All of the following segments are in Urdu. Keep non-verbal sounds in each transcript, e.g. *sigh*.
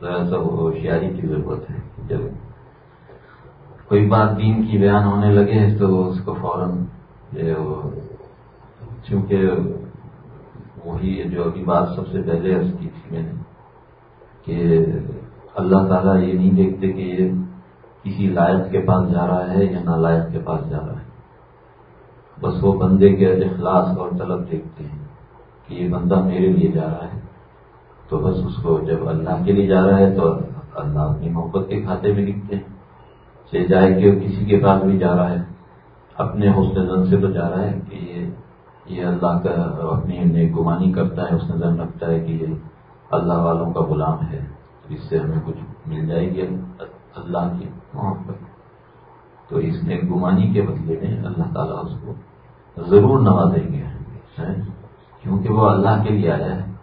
ذرا سا ہوشیاری کی ضرورت ہے جب کوئی بات دین کی بیان ہونے لگے تو اس کو فوراً چونکہ وہی جو ابھی بات سب سے پہلے عرض کی تھی میں نے کہ اللہ تعالیٰ یہ نہیں دیکھتے کہ یہ کسی لائق کے پاس جا رہا ہے یا نالائق کے پاس جا رہا ہے۔ بس وہ بندے کے اخلاص اور طلب دیکھتے ہیں کہ یہ بندہ میرے لیے جا رہا ہے۔ تو بس اس کو جب اللہ کے لیے جا رہا ہے تو اللہ اپنی محبت کے کھاتے میں لکھتے ہیں۔ سے جائے کہ کسی کے پاس بھی جا رہا ہے، اپنے حسن زن سے تو جا رہا ہے کہ یہ یہ اللہ کا اپنی گمانی کرتا ہے اس نے زن رکھتا ہے کہ یہ اللہ والوں کا غلام ہے۔ اس سے ہمیں کچھ مل جائے گی اللہ کی محبت۔ تو اس نے گمانی کے بدلے میں اللہ تعالیٰ اس کو ضرور نوازیں گے۔ کیونکہ وہ اللہ کے لیے آیا ہے۔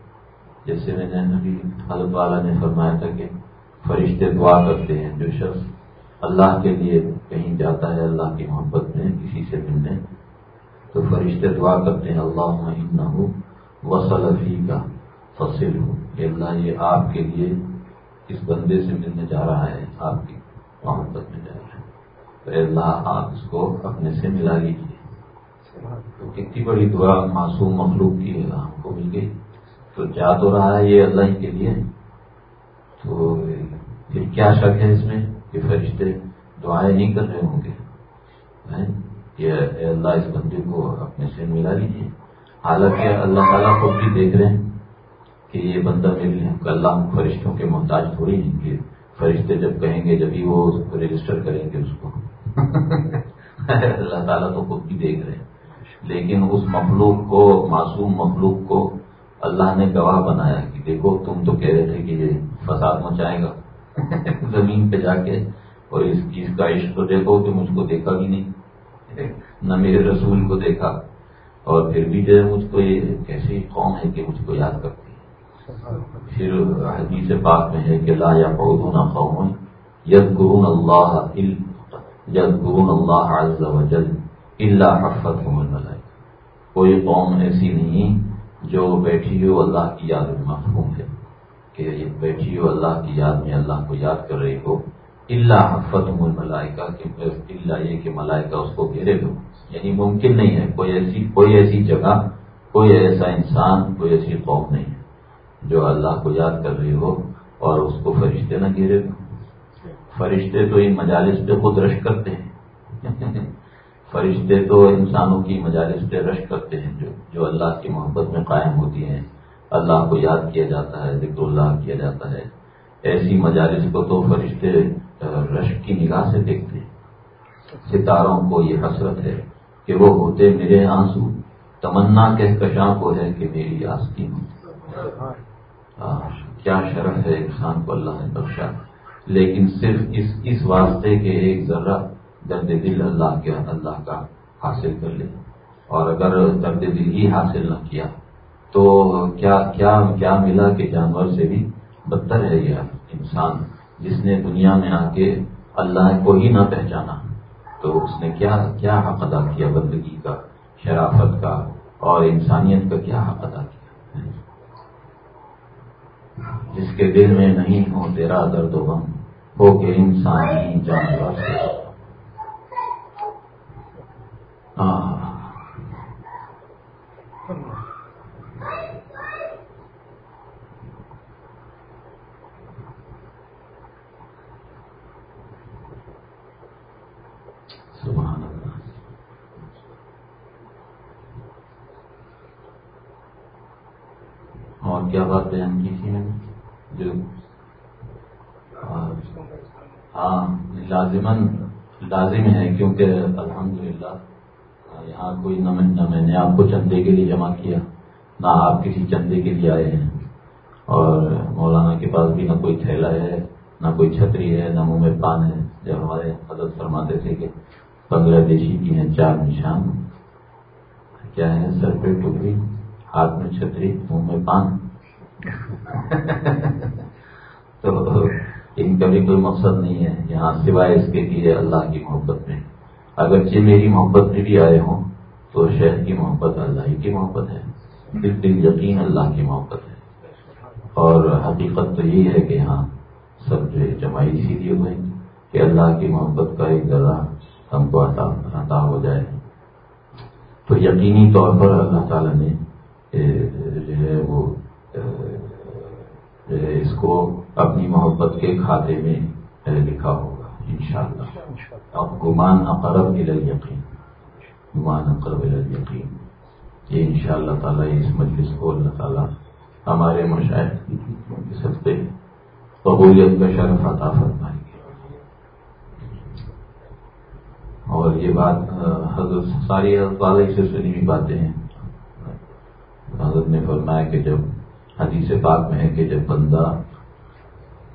جیسے میں نے ابھی حضرت والا نے فرمایا تھا کہ فرشتے دعا کرتے ہیں، جو شخص اللہ کے لیے کہیں جاتا ہے، اللہ کی محبت میں کسی سے ملنے، تو فرشتے دعا کرتے ہیں اللہ نہ ہو وسلفی کا فصل ہو کہ اللہ یہ آپ کے لیے اس بندے سے ملنے جا رہا ہے، آپ کی محبت میں جا رہا ہے۔ تو اللہ، آپ اس کو اپنے سے ملا لیجیے تو کتنی بڑی دعا معصوم مخلوق کی ہم کو مل گئی؟ تو جا تو رہا ہے یہ اللہ ہی کے لیے۔ تو پھر کیا شک ہے اس میں کہ فرشتے دعائیں نہیں کر رہے ہوں گے؟ کہ اللہ، اس بندے کو اپنے سے ملا لیجیے حالانکہ اللہ تعالیٰ کو بھی دیکھ رہے ہیں کہ یہ بندہ میرے لیے اللہ فرشتوں کے محتاج تھوڑی نہیں کہ فرشتے جب کہیں گے جبھی وہ رجسٹر کریں گے اس کو۔ *laughs* اللہ تعالیٰ تو خود بھی دیکھ رہے ہیں۔ لیکن اس مخلوق کو، معصوم مخلوق کو اللہ نے گواہ بنایا کہ دیکھو تم تو کہہ رہے تھے کہ یہ فساد مچائے گا۔ *laughs* زمین پہ جا کے اور اس چیز کا عشق تو دیکھو کہ مجھ کو دیکھا بھی نہیں۔ نہ میرے رسول کو دیکھا اور پھر بھی جو ہے مجھ کو یہ کیسی قوم ہے کہ مجھ کو یاد کرتی ہے۔ پھر حدیث پاک میں ہے کہ لا یا پودنا قوم ید گرون اللہ ید گرون اللہ عز و جل اللہ حفت کوئی قوم ایسی نہیں جو بیٹھی ہو اللہ کی یاد میں مفہوم ہے، کہ بیٹھی ہو اللہ کی یاد میں اللہ کو یاد کر رہی ہو اللہ حفت ملائکہ اللہ یہ کہ ملائکہ اس کو گھیرے ہو یعنی ممکن نہیں ہے، کوئی ایسی کوئی ایسی جگہ، کوئی ایسا انسان، کوئی ایسی قوم نہیں ہے جو اللہ کو یاد کر رہی ہو اور اس کو فرشتے نہ گھیرے ہو فرشتے تو ان مجالس پہ خود رش کرتے ہیں۔ *laughs* فرشتے تو انسانوں کی مجالس پہ رش کرتے ہیں جو جو اللہ کی محبت میں قائم ہوتی ہیں۔ اللہ کو یاد کیا جاتا ہے، ذکر اللہ کیا جاتا ہے۔ ایسی مجالس کو تو فرشتے رش کی نگاہ سے دیکھتے ہیں۔ ستاروں کو یہ حسرت ہے کہ وہ ہوتے میرے آنسو۔ تمنا کہ کشاں کو ہے کہ میری آستی ہوں کیا شرف ہے انسان کو اللہ نے بخشا۔ لیکن صرف اس اس واسطے کے ایک ذرہ درد دل اللہ کے اللہ کا حاصل کر لے۔ اور اگر درد دل ہی حاصل نہ کیا، تو کیا کیا کیا ملا کہ جانور سے بھی بدتر ہے یہ انسان؟ جس نے دنیا میں آ کے اللہ کو ہی نہ پہچانا، تو اس نے کیا کیا حق ادا کیا بندگی کا، شرافت کا اور انسانیت کا کیا حق ادا کیا؟ جس کے دل میں نہیں ہو تیرا درد و غم، ہو کہ انسان ہی جانور سے ہاں اور کیا بات بیان کی تھی میں نے جو ہاں لازمن لازم ہے، کیونکہ الحمدللہ، یہاں کوئی نہ میں نے آپ کو چندے کے لیے جمع کیا، نہ آپ کسی چندے کے لیے آئے ہیں۔ اور مولانا کے پاس بھی نہ کوئی تھیلا ہے، نہ کوئی چھتری ہے، نہ منہ میں پان ہے۔ جب ہمارے حضرت فرماتے تھے کہ بنگلہ دیشی کی ہیں چار نشان، کیا ہے سر پہ ٹوکری ہاتھ میں چھتری، منہ میں پان۔ *laughs* تو ان کا بھی کوئی مقصد نہیں ہے، یہاں سوائے اس کے لیے اللہ کی محبت میں۔ اگرچہ میری محبت میں بھی آئے ہوں، تو شہر کی محبت اللہ ہی کی محبت ہے۔ دل دل یقین اللہ کی محبت ہے۔ اور حقیقت تو یہی ہے کہ ہاں سب جو ہے جمائی اسی لیے ہوئیں گے کہ اللہ کی محبت کا ایک ذرا ہم کو عطا عطا ہو جائے۔ تو یقینی طور پر اللہ تعالیٰ نے جو ہے وہ جو ہے اس کو اپنی محبت کے کھاتے میں لکھا ہوگا انشاءاللہ۔ اب گمان اقرب یقین گمان اقرب یقین یہ ان شاء اللہ تعالیٰ اس مجلس کو اللہ تعالیٰ ہمارے مشاہد کی سکتے قبولیت کا شرف عطا فرمائیں گے اور یہ بات حضرت ساری حضرت والے سے سنی ہوئی باتیں ہیں۔ حضرت نے فرمایا کہ جب حدیث پاک میں ہے کہ جب بندہ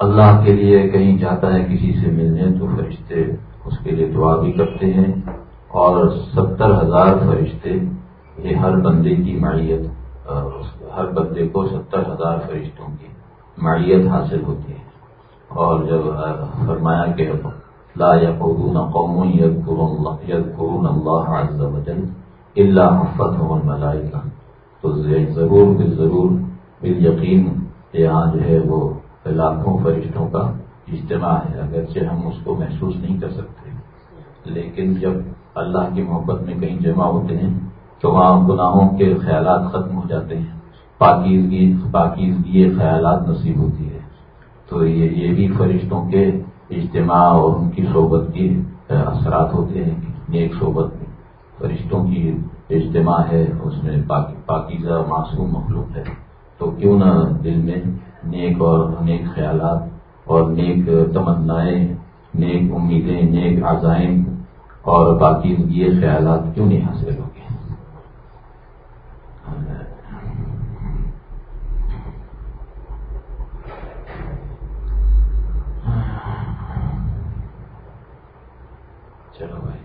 اللہ کے لیے کہیں جاتا ہے کسی سے ملنے تو فرشتے اس کے لیے دعا بھی کرتے ہیں اور ستر ہزار فرشتے یہ ہر بندے کی معیت ہر بندے کو ستر ہزار فرشتوں کی معیت حاصل ہوتی ہے۔ اور جب فرمایا کہ لا يقولون قوم يذكرون الله عز وجل الا حفتهم الملائكه تو ضرور بال ضرور بال یقین یہاں جو ہے وہ لاکھوں فرشتوں کا اجتماع ہے، اگرچہ ہم اس کو محسوس نہیں کر سکتے۔ لیکن جب اللہ کی محبت میں کہیں جمع ہوتے ہیں، تو وہاں گناہوں کے خیالات ختم ہو جاتے ہیں۔ پاکیزگی پاکیزگی خیالات نصیب ہوتی ہے۔ تو یہ یہ بھی فرشتوں کے اجتماع اور ان کی صحبت کی اثرات ہوتے ہیں، نیک صحبت میں۔ فرشتوں کی اجتماع ہے، اس میں پاکیزہ، معصوم مخلوق ہے۔ تو کیوں نہ دل میں نیک اور نیک خیالات اور نیک تمنائیں، نیک امیدیں، نیک عزائم اور باقی یہ خیالات کیوں نہیں حاصل ہو گے چلو بھائی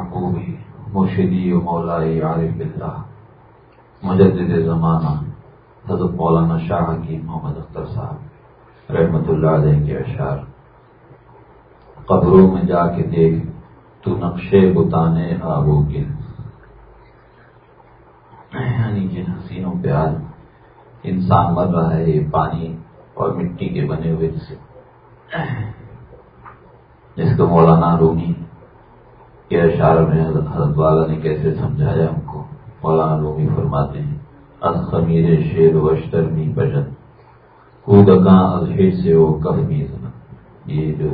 محبوبی مرشدی و مولائی عارف اللہ مجدد زمانہ، حضرت مولانا شاہ کی محمد اختر صاحب، رحمت اللہ علیہ کے اشعار۔ قبروں میں جا کے دیکھ، تو نقشے بتانے آبو گل یعنی جن حسینوں پہ آج انسان مر رہا ہے، یہ پانی اور مٹی کے بنے ہوئے جسے۔ جس کو مولانا رومی کے اشارہ میں حضرت والا نے کیسے سمجھایا ہم کو؟ مولانا رومی فرماتے ہیں، از خمیر شیر وشتر بھی بجن. کودکاں ازہر سے وہ کب بھی یہ جو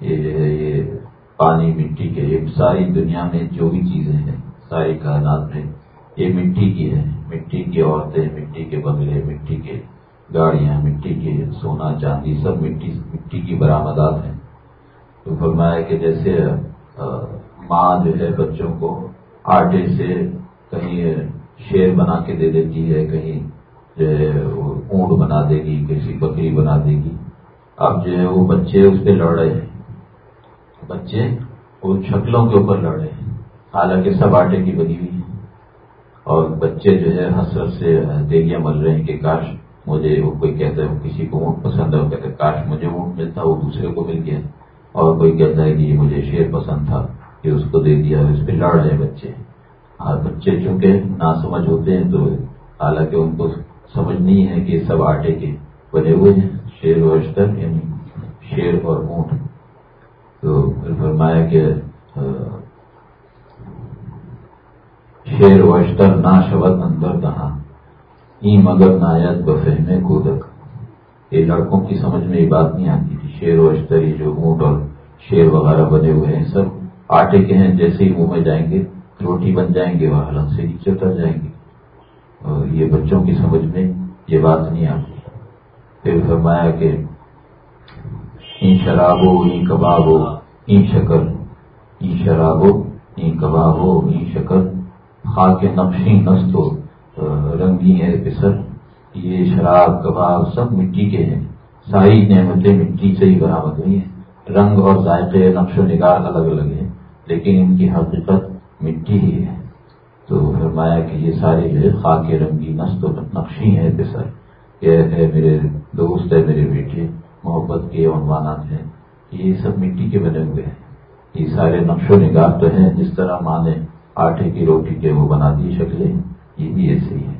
یہ جو ہے، یہ پانی مٹی کے یہ ساری دنیا میں جو بھی چیزیں ہیں، ساری کائنات میں، یہ مٹی کی ہے مٹی کی عورتیں، مٹی کے بنگلے، مٹی کے گاڑیاں، مٹی کے سونا چاندی، سب مٹی مٹی کی برآمدات ہیں۔ تو فرمایا کہ جیسے ماں جو ہے بچوں کو، آٹے سے کہیں شیر بنا کے دے دیتی ہے، کہیں جو ہے اونٹ بنا دے گی، کسی بکری بنا دے گی۔ اب جو ہے وہ بچے اس پہ لڑ رہے ہیں۔ بچے ان شکلوں کے اوپر لڑ رہے ہیں۔ حالانکہ سب آٹے کی بنی ہوئی ہے اور بچے جو ہے حسرت سے دیگیاں مل رہے ہیں کہ کاش مجھے وہ کوئی کہتا ہے کسی کو اونٹ پسند ہے، وہ کہتے کاش مجھے اونٹ ملتا، وہ دوسرے کو مل گیا۔ اور کوئی کہتا ہے کہ یہ مجھے شیر پسند تھا۔ کہ اس کو دے دیا اس پہ لڑ رہے بچے۔ ہاں بچے چونکہ نہ سمجھ ہوتے ہیں تو حالانکہ ان کو سمجھ نہیں ہے کہ سب آٹے کے بنے ہوئے ہیں، شیر و اشتر یعنی شیر اور اونٹ۔ تو فرمایا کہ شیر وشتر نا شبت اندر دہا ای مگر نایت بفہم کودک۔ یہ لڑکوں کی سمجھ میں یہ بات نہیں آتی تھی، شیر وشتر یہ جو اونٹ اور شیر وغیرہ بنے ہوئے ہیں، سب آٹے کے ہیں جیسے ہی منہ میں جائیں گے، روٹی بن جائیں گے وہ حلق سے نیچے اتر جائیں گے۔ اور یہ بچوں کی سمجھ میں یہ بات نہیں آتی۔ پھر فرمایا کہ این شراب ہو این کباب ہو این شکر، این شراب ہو این کباب ہو این شکر، خاک نقشی نست ہو رنگی ہے پسر۔ یہ شراب، کباب سب مٹی کے ہیں۔ ساری نعمتیں مٹی سے ہی برآمد ہوئی ہیں۔ رنگ اور ذائقے، نقش و نگار الگ الگ ہیں۔ لیکن ان کی حقیقت مٹی ہی ہے۔ تو فرمایا کہ یہ سارے خاک رنگی نست و نقشی ہیں پسر یہ ہے میرے دوست، ہے میرے بیٹے، محبت کے عنوانات ہیں۔ یہ سب مٹی کے بنے ہوئے ہیں۔ یہ سارے نقش و نگار تو ہیں۔ جس طرح ماں نے آٹے کی روٹی کے وہ بنا دی شکلیں، یہ بھی ایسے ہی ہے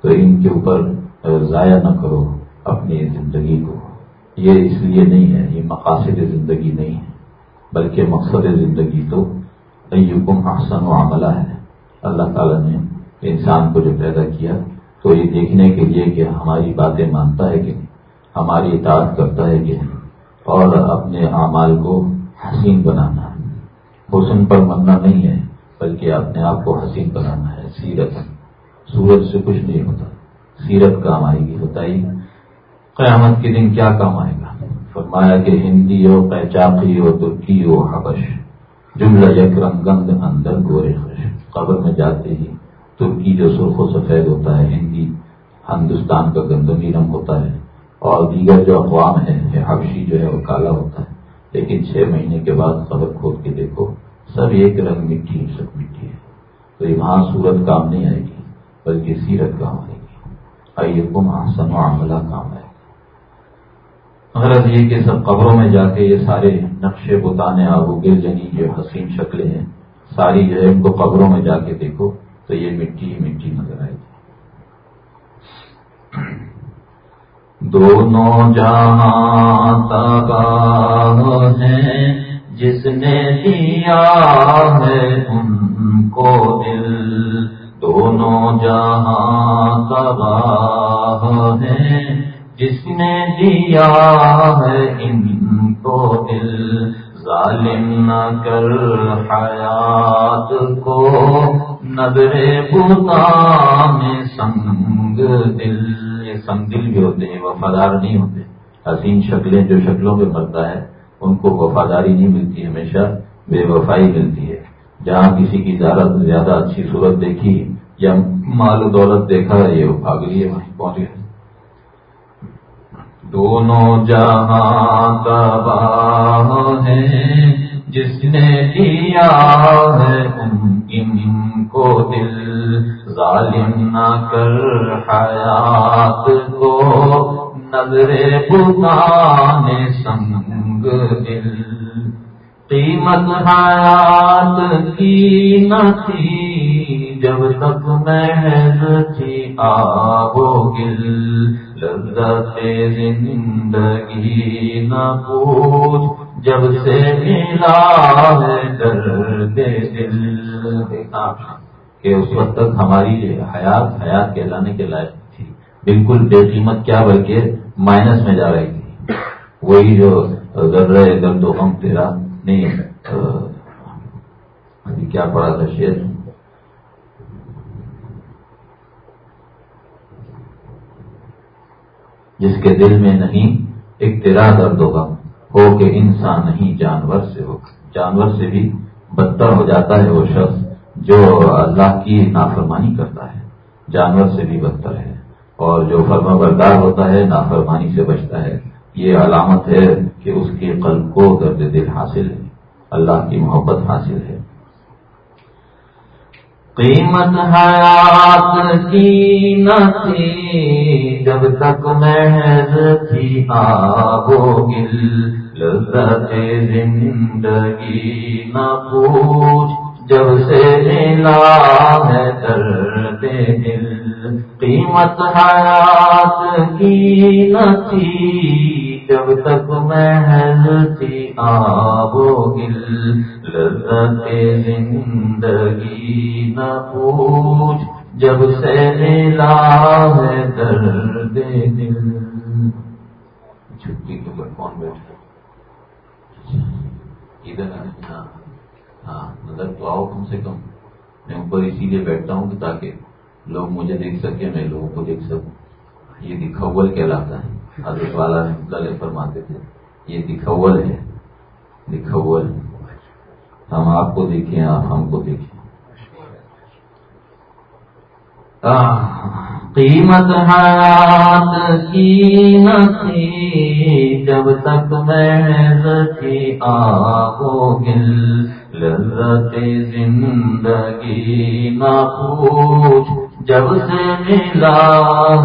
تو ان کے اوپر ضائع نہ کرو اپنی زندگی کو۔ یہ اس لیے نہیں ہے، یہ مقاصد زندگی نہیں ہے۔ بلکہ مقصد زندگی تو ایکم احسن و عملہ ہے۔ اللہ تعالیٰ نے انسان کو جو پیدا کیا تو یہ دیکھنے کے لیے کہ ہماری باتیں مانتا ہے کہ نہیں، ہماری اطاعت کرتا ہے کہ نہیں، اور اپنے اعمال کو حسین بنانا حسن پر مننا نہیں ہے، بلکہ اپنے آپ کو حسین بنانا ہے، سیرت۔ سورج سے کچھ نہیں ہوتا، سیرت کام آئے گی بتائیے قیامت کے دن کیا کام آئے گا؟ فرمایا کہ ہندی ہو پہچاقی ہو، ترکی ہو، حبش۔ جملہ یک رنگ اندر گورے خش قبر میں جاتے ہی ترکی جو سرخ و سفید ہوتا ہے، ہندی ہندوستان کا گندمی رنگ ہوتا ہے۔ اور دیگر جو اقوام ہے حبشی جو ہے وہ کالا ہوتا ہے۔ لیکن چھ مہینے کے بعد قبر کھود کے دیکھو، سب ایک رنگ مٹی سب مٹی ہے۔ تو وہاں صورت کام نہیں آئے گی، بلکہ سیرت کام آئے گی۔ آئیے کم آسن و عملہ کام آئے غرض یہ کہ سب قبروں میں جا کے یہ سارے نقشے بتانے آبو گر جنی یعنی جو حسین شکلیں ہیں، ساری جو ہے ان کو قبروں میں جا کے دیکھو تو یہ مٹی ہی مٹی نظر آئے گی۔ دونوں جہاں تباہ ہیں، جس نے دیا ہے ان کو دل۔ دونوں جہاں تباہ ہیں جس نے دیا ہے ان کو دل، ظالم نہ کر حیات کو۔ نظر بتا میں سنگ دل، یہ سنگ دل بھی ہوتے ہیں، وفادار نہیں ہوتے۔ حسین شکلیں جو شکلوں پہ مرتا ہے، ان کو وفاداری نہیں ملتی، ہمیشہ بے وفائی ملتی ہے۔ جہاں کسی کی زیادہ زیادہ اچھی صورت دیکھی یا مال و دولت دیکھا، یہ بھاگ لیے وہیں پہنچ گئے دونوں جہاں کا ہے جس نے دیا ہے ان کو دل؟ ظالم نہ کر حیات کو نظر بتان سنگ دل۔ قیمت حیات کی نہ تھی جب تک محض تھی آبو گل۔ لذت زندگی نہ پوچھ جب سے ملا ہے درد دل۔ دیکھا کہ اس وقت تک ہماری حیات حیات کہلانے کے لائق تھی۔ بالکل بے قیمت کیا، بلکہ مائنس میں جا رہی تھی۔ وہی جو ذرہ درد و غم تیرا، نہیں ابھی ہاں جی، کیا پڑا تھا شیر جس کے دل میں نہیں، ایک تیرا درد و غم ہو کہ انسان نہیں جانور سے ہو۔ جانور سے بھی بدتر ہو جاتا ہے وہ شخص جو اللہ کی نافرمانی کرتا ہے۔ جانور سے بھی بدتر ہے۔ اور جو فرما بردار ہوتا ہے، نافرمانی سے بچتا ہے۔ یہ علامت ہے کہ اس کے قلب کو درد دل حاصل ہے۔ اللہ کی محبت حاصل ہے۔ قیمت حیات کی نہ تھی جب تک محض تھی آبو گل، لذت زندگی نہ پوچھ، جب سے ملا ہے درد دل۔ قیمت حیات کی نہ تھی جب تک محل تھی آبو گل لذت زندگی نہ پوچھ، جب سے ملا ہے درد دل۔ چھٹی کے اوپر کون بیٹھا ادھر ہاں ہاں نظر تو آؤ کم سے کم۔ میں اوپر اسی لیے بیٹھتا ہوں کہ تاکہ لوگ مجھے دیکھ سکیں، میں لوگوں کو دیکھ سکوں۔ یہ دکھول کہلاتا ہے۔ حضرت والا نے فرماتے تھے، یہ دکھول ہے، دکھول۔ ہم آپ کو دیکھیں، آپ ہم کو دیکھیں۔ قیمت حیات کی نسی جب تک میں تھی آگو گل، لذت زندگی نہ پوچھ جب سے ملا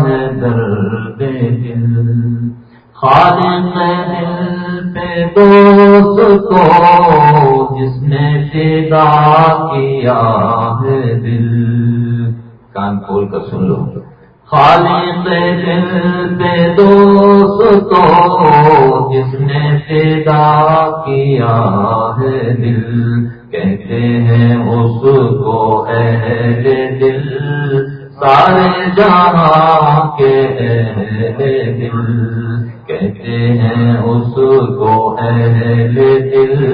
ہے درد دل خالق دل پہ دوست کو جس نے پیدا کیا ہے دل۔ کان کھول کر سن لو۔ خالق دل پہ دوست کو جس نے پیدا کیا ہے دل۔ کہتے ہیں اس کو اہل دل۔ سارے جہاں کے دل کہتے ہیں، اس کو اہل دل۔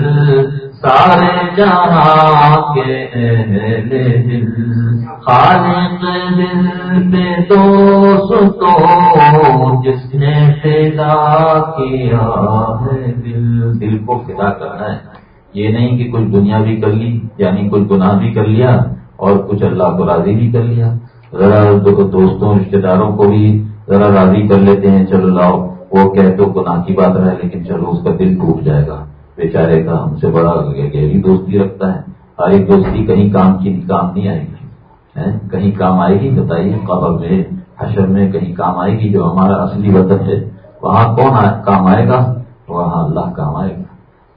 سارے جہاں کے اہل دل۔ خالق دل پہ دوست جس نے پیدا کیا ہے دل۔ دل کو فدا کرنا ہے۔ یہ نہیں کہ کچھ دنیا بھی کر لی یعنی کچھ گناہ بھی کر لیا اور کچھ اللہ کو راضی بھی کر لیا۔ ذرا دوستوں رشتے داروں کو بھی ذرا راضی کر لیتے ہیں، چلو لاؤ۔ وہ کہ تو گناہ کی بات رہے، لیکن چلو اس کا دل ٹوٹ جائے گا۔ بیچارے کا ہم سے بڑا گہری دوستی رکھتا ہے۔ ہر ایک دوستی کہیں کام کی کام نہیں آئے گی۔ کہیں کام آئے گی، بتائیے، قبر میں، حشر میں کہیں کام آئے گی جو ہمارا اصلی وطن ہے۔ وہاں کون کام آئے گا؟ وہاں اللہ کام آئے گا۔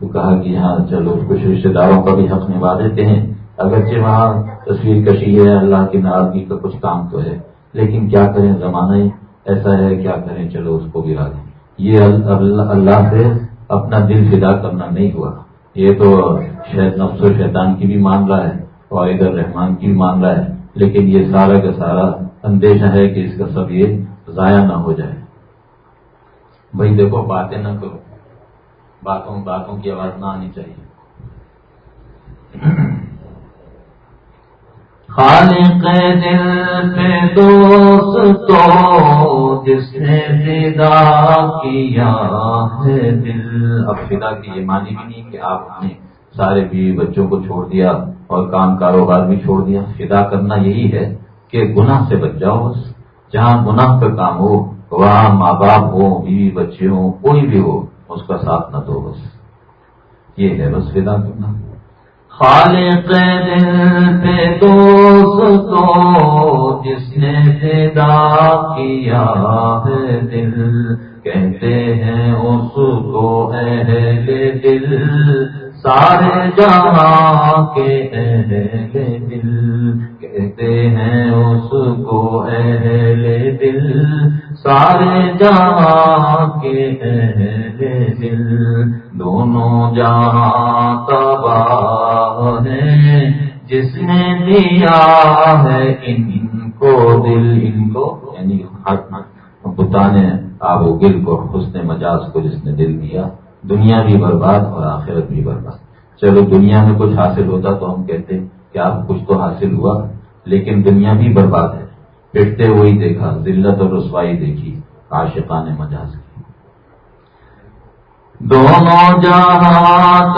تو کہا کہ ہاں چلو، کچھ رشتے داروں کا بھی حق نبھا دیتے ہیں۔ اگرچہ وہاں تصویر کشی ہے، اللہ کی ناراضگی کا کچھ کام تو ہے، لیکن کیا کریں زمانہ ایسا ہے، کیا کریں، چلو اس کو گرا دیں یہ اللہ سے اپنا دل فدا کرنا نہیں ہوا۔ یہ تو شاید نفس و شیطان کی بھی معاملہ ہے اور ادھر رحمان کی بھی معاملہ ہے، لیکن یہ سارا کا سارا اندیشہ ہے کہ اس کا سب یہ ضائع نہ ہو جائے۔ بھائی دیکھو، باتیں نہ کرو۔ باتوں باتوں کی آواز نہ آنی چاہیے۔ خالق دل پہ دوست تو جس نے فدا کیا ہے دل۔ اب فدا کی یہ مانی بھی نہیں کہ آپ نے سارے بیوی بچوں کو چھوڑ دیا اور کام کاروبار بھی چھوڑ دیا۔ فدا کرنا یہی ہے کہ گناہ سے بچ جاؤ بس۔ جہاں گناہ کا کام ہو، وہاں ماں باپ ہو، بیوی بچے ہوں، کوئی بھی ہو، اس کا ساتھ نہ دو بس۔ یہ ہے بس فدا کرنا۔ خالق دل پہ دوست تو جس نے پیدا کیا ہے دل۔ کہتے ہیں اس کو اہل دل۔ سارے جہاں کے اہل دل۔ کہتے ہیں اس کو اہل دل۔ سارے جہاں کے اہل دل۔ دونوں جہاں تباہ ہیں جس نے دیا ہے ان کو دل، ان کو یعنی بتانے آب و گل کو، حسن مجاز کو جس نے دل دیا، دنیا بھی برباد اور آخرت بھی برباد۔ چلو دنیا میں کچھ حاصل ہوتا تو ہم کہتے کہ آپ کچھ تو حاصل ہوا، لیکن دنیا بھی برباد ہے۔ پٹتے ہوئی دیکھا، ذلت اور رسوائی دیکھی، عاشقان مجاز کی۔ دونوں جہاں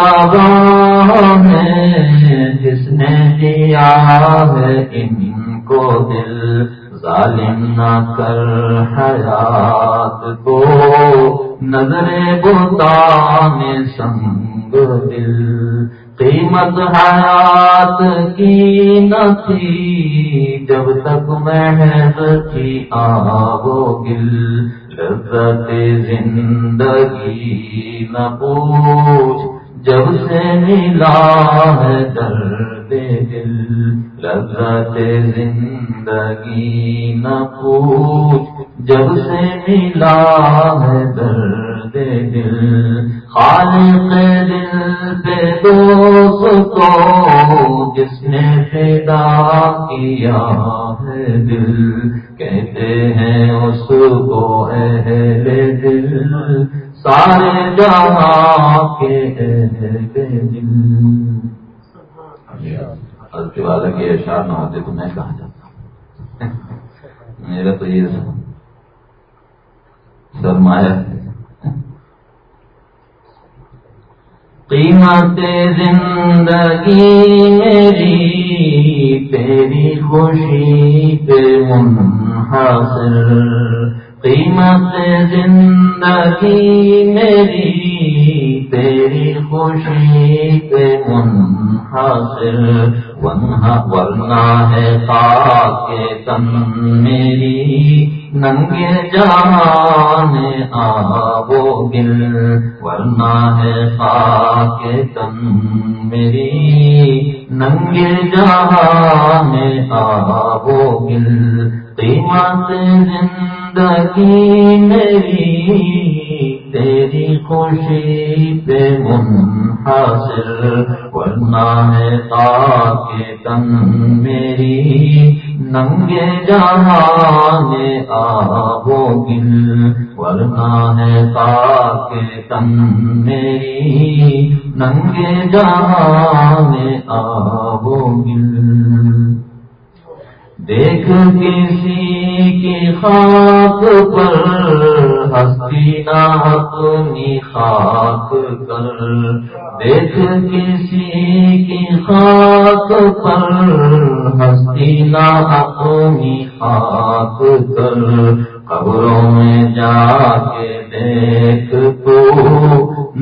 ہے جس نے دیا ہے ان کو دل؟ ظالم نہ کر حیات کو۔ نظر بتا میں سنگ دل۔ قیمت حیات کی نہ تھی، جب تک محض تھی آو گل۔ لذت زندگی نہ پوچھ جب سے ملا ہے درد دل، لذت زندگی نہ پوچھ جب سے ملا ہے درد دل خالق دل پہ دوست کو جس نے فدا کیا ہے دل۔ کہتے ہیں اس کو اہل دل سارے جہاں کے اہل دل۔ حضرت والا کے اشار نہ ہوتے تو میں کہاں جاتا؟ میرا تو یہ سرمایہ ہے۔ قیمت زندگی میری تیری خوشی پہ منحصر۔ قیمت زندگی میری تیری خوشی پہ منحصر ورنہ ہے خاک تن میری۔ ننگے جہان آبو گل، ورنہ ہے خاک تن میری۔ ننگے جہان آبو گل، قیمت زندگی میری۔ تیری خوشی پہ منحصر، ورنہ ہے خاک تن میری ننگے جہان آبو گل، ورنہ ہے خاک تن میری ننگے جہان آبو گل۔ دیکھ کسی کی خاک پر ہستی نہ اپنی خاک کر دیکھ کسی کی خاک پر ہستی نہ اپنی خاک کر قبروں میں جا کے دیکھ تو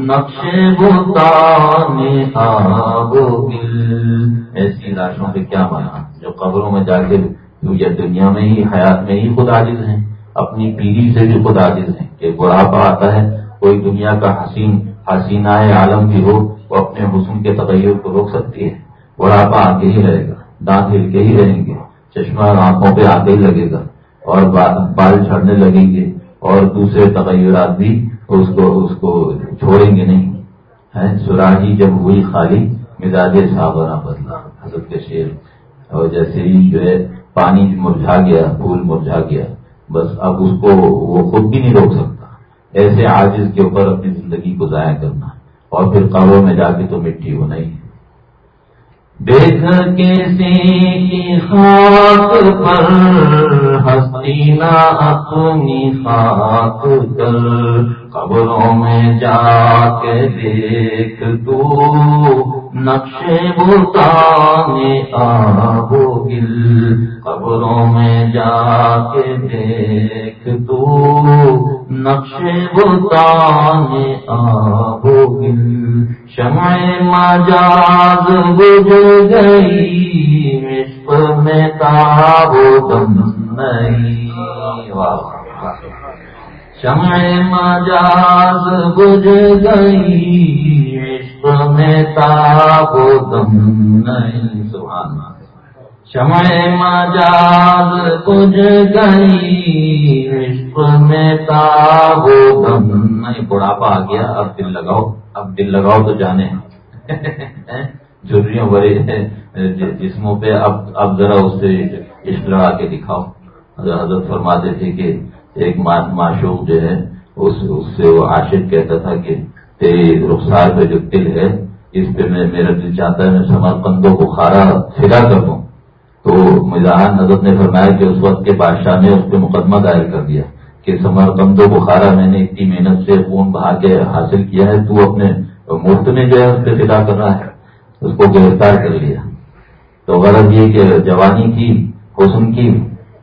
نقش بتانے آب گل ایسی لاشوں سے کیا مانا جو قبروں میں جا کے دنیا میں ہی حیات میں ہی خود عاجز ہیں اپنی پیڑھی سے بھی خود عاجز ہیں کہ بڑھاپا آتا ہے، کوئی دنیا کا حسین حسینہ عالم بھی ہو، وہ اپنے حسن کے تغیر کو روک سکتی ہے۔ بڑھاپا آگے ہی رہے گا، دانت ہل کے ہی رہیں گے، چشمہ آنکھوں پہ آگے ہی لگے گا اور بال جھڑنے لگیں گے اور دوسرے تغیرات بھی اس کو اس کو چھوڑیں گے نہیں۔ سراہی جب ہوئی خالی، مزاج صابرہ بدلا۔ حضرت کے شیر اور جیسے ہی جو ہے، پانی مرجھا گیا، پھول مرجھا گیا۔ بس اب اس کو وہ خود بھی نہیں روک سکتا۔ ایسے عاجز کے اوپر اپنی زندگی کو ضائع کرنا۔ اور پھر قبروں میں جا کے تو مٹی ہونا ہی ہے دیکھ کی خاک پر ہستی اپنی خاک کر۔ قبروں میں جا کے دیکھ تو نقش بتانے آبو گل، قبروں میں جا کے دیکھ تو۔ نقش بتانے آبو گل، شمع مجاز بج گئی مشق میں تاب دم نہیں۔ شمع مجاز بج گئی میں تاب دم نہیں سبحان شمع مجاز بج گئی عشق میں تاب دم نہیں بڑھاپا آ گیا اب دل لگاؤ اب دل لگاؤ تو جانے جھریوں بڑے جسموں پہ اب اب ذرا اس سے عشق لڑا کے دکھاؤ حضرت فرماتے تھے کہ ایک معشوق جو ہے اس اس سے وہ عاشق کہتا تھا کہ تیری رخسار پہ جو دل ہے، اس پہ میں میرا دل چاہتا ہے میں سمر قندوں کو کھارا فدا کر دوں۔ تو مزاحان حضرت نے فرمایا کہ اس وقت کے بادشاہ نے اس پہ مقدمہ دائر کر دیا کہ سمر قندوں کو کھارا میں نے اتنی محنت سے خون بہا کے حاصل کیا ہے، تو اپنے مفت میں جو ہے اس پہ فدا کر رہا ہے، اس کو گرفتار کر لیا۔ تو غرض یہ کہ جوانی کی، حسن کی،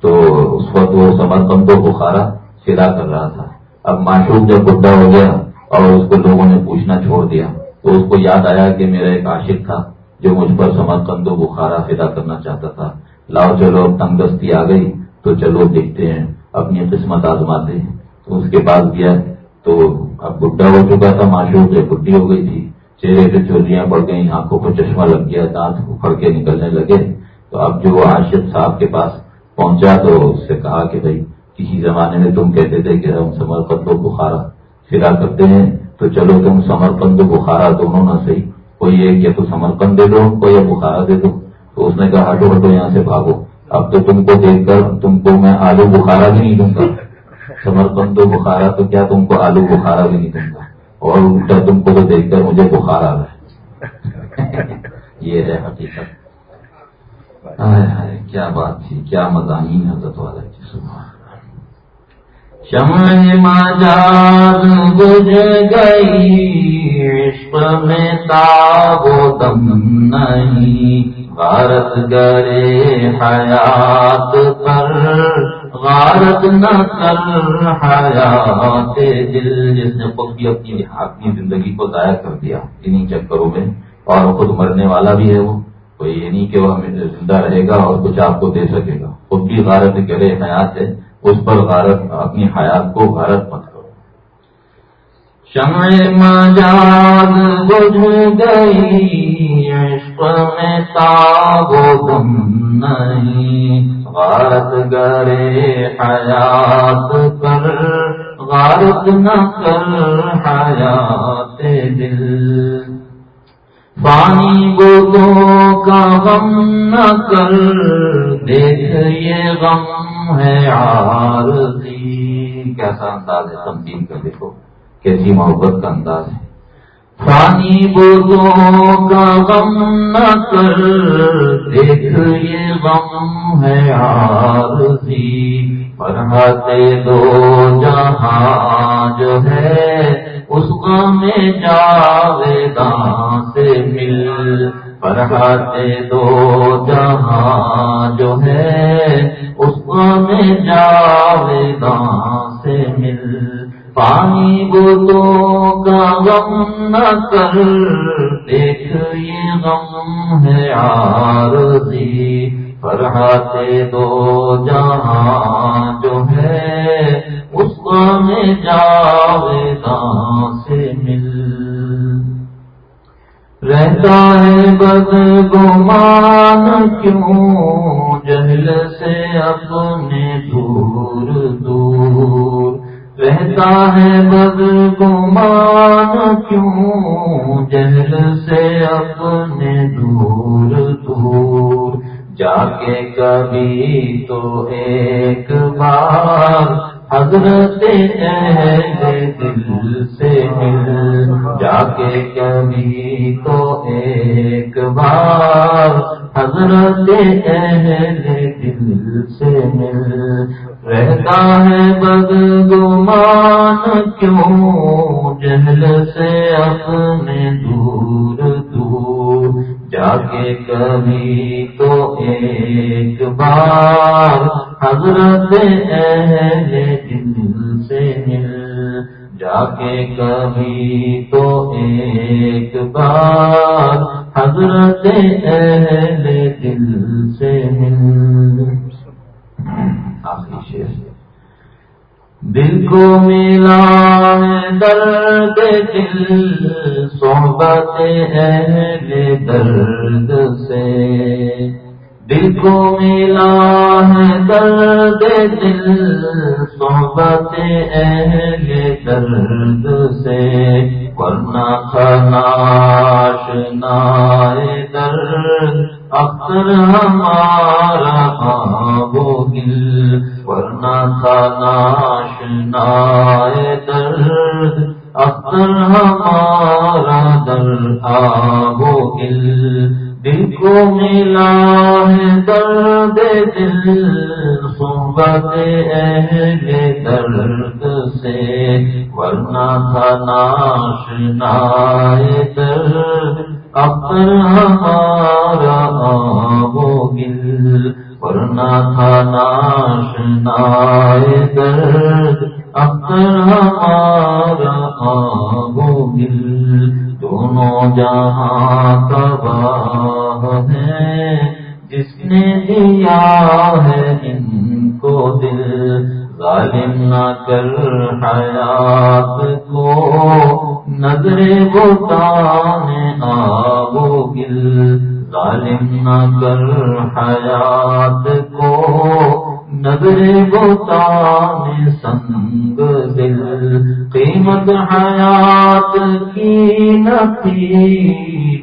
تو اس وقت وہ سمر بندوں کو کھارا فدا کر رہا تھا۔ اب معشوق جب بڈھا ہو گیا اور اس کو لوگوں نے پوچھنا چھوڑ دیا۔ تو اس کو یاد آیا کہ میرا ایک عاشق تھا جو مجھ پر سمر کندوں کو کھارا فدا کرنا چاہتا تھا۔ لاؤ چلو، اب تنگ دستی آ گئی، تو چلو دیکھتے ہیں، اپنی قسمت آزماتے ہیں۔ تو اس کے پاس گیا تو اب بڈھا ہو چکا تھا، معشوق سے بڈھی ہو گئی تھی۔ چہرے پہ چولیاں پڑ گئی آنکھوں کو چشمہ لگ گیا، دانت اکھڑ کے نکلنے لگے۔ تو اب جو عاشق صاحب کے پاس پہنچا، تو اس سے کہا کہ بھائی، کسی زمانے میں تم کہتے تھے کہ ہم سمر کو بخارا پھرا کرتے ہیں، تو چلو تم سمرپن دو بخارا دونوں نہ صحیح۔ کوئی ایک یا تو سمرپن دے دو کو یا بخارا دے دو۔ تو اس نے کہا، ہٹو ہٹو، یہاں سے بھاگو۔ اب تو تم کو دیکھ کر، تم کو میں آلو بخارا بھی نہیں دوں گا۔ سمرپن دو بخارا تو کیا تم کو آلو بخارا بھی نہیں دوں گا؟ اور الٹا تم کو تو دیکھ کر مجھے بخار آ رہا ہے۔ یہ ہے حقیقت۔ کیا بات تھی، کیا مضامین حضرت والا شمع مجاز بج گئی عشق میں تاب و دم نہیں غارت گرے حیات پر غارت نہ کر حیات دل جس نے خود بھی اپنی اپنی زندگی کو ضائع کر دیا انہیں چکروں میں اور خود مرنے والا بھی ہے وہ کوئی یہ نہیں کہ وہ ہمیں زندہ رہے گا اور کچھ آپ کو دے سکے گا خود بھی غارت کرے حیات ہے اس پر غارت، اپنی حیات کو غارت مت کرو۔ شمع مجاز بجھ گئی عشق میں تاب دم نہیں۔ غارت گرے حیات پر، غارت نہ کر حیات دل۔ پانی گو کا غم نہ کر، دیکھ یہ غم ہے عارضی۔ کیسا انداز ہے تمدین کا؟ دیکھو کیسی جی محبت کا انداز ہے۔ پانی بوتوں کا غم نہ کر، دیکھ یہ غم ہے عارضی۔ فرحت دو جہاں جو ہے، اس میں جاویداں سے مل۔ فرحاتے دو جہاں جو ہے، اس میں جاویداں سے مل۔ پانی بوتوں کا غم نہ کر دیکھ یہ غم ہے عارضی۔ فرحاتے دو جہاں جو ہے، اس میں جاویداں سے مل۔ رہتا ہے بد گمان، کیوں جہل سے اپنے دور دور؟ رہتا ہے بد گمان کیوں؟ جہل سے اپنے دور دور۔ جا کے کبھی تو ایک بار حضرت دل سے مل جا کے کبھی تو ایک بار۔ حضرت دل سے مل رہتا ہے بد گمان کیوں جہل سے اپنے دور جا کے کبھی تو ایک بار حضرت اہل دل سے مل۔ جا کے کبھی تو ایک بار حضرت اہل دل سے مل۔ آخری شیر دل کو ملا درد دل صحبت اہل درد سے۔ دل کو ملا ہے، درد دل صحبت اہل درد سے۔ ورنہ خناش نائے درد اکثر ہمارا آبو گل ورنہ خناش نائے درد۔ اکثر ہمارا در آبو گل دل کو ملا ہے درد دل، صحبت اہل درد سے۔ ورنہ تھا ناش نائے درد اپر ہمارا آبو گل ورنہ تھا ناش نائے درد۔ اپر ہمارا آبو گل دونوں جہاں تباہ ہے جس نے دیا ہے ان کو دل، ظالم نہ کر حیات کو۔ نظر بتان آبو گل، ظالم نہ کر حیات کو۔ نظر بوتان سنگ دل، قیمت حیات کی نتی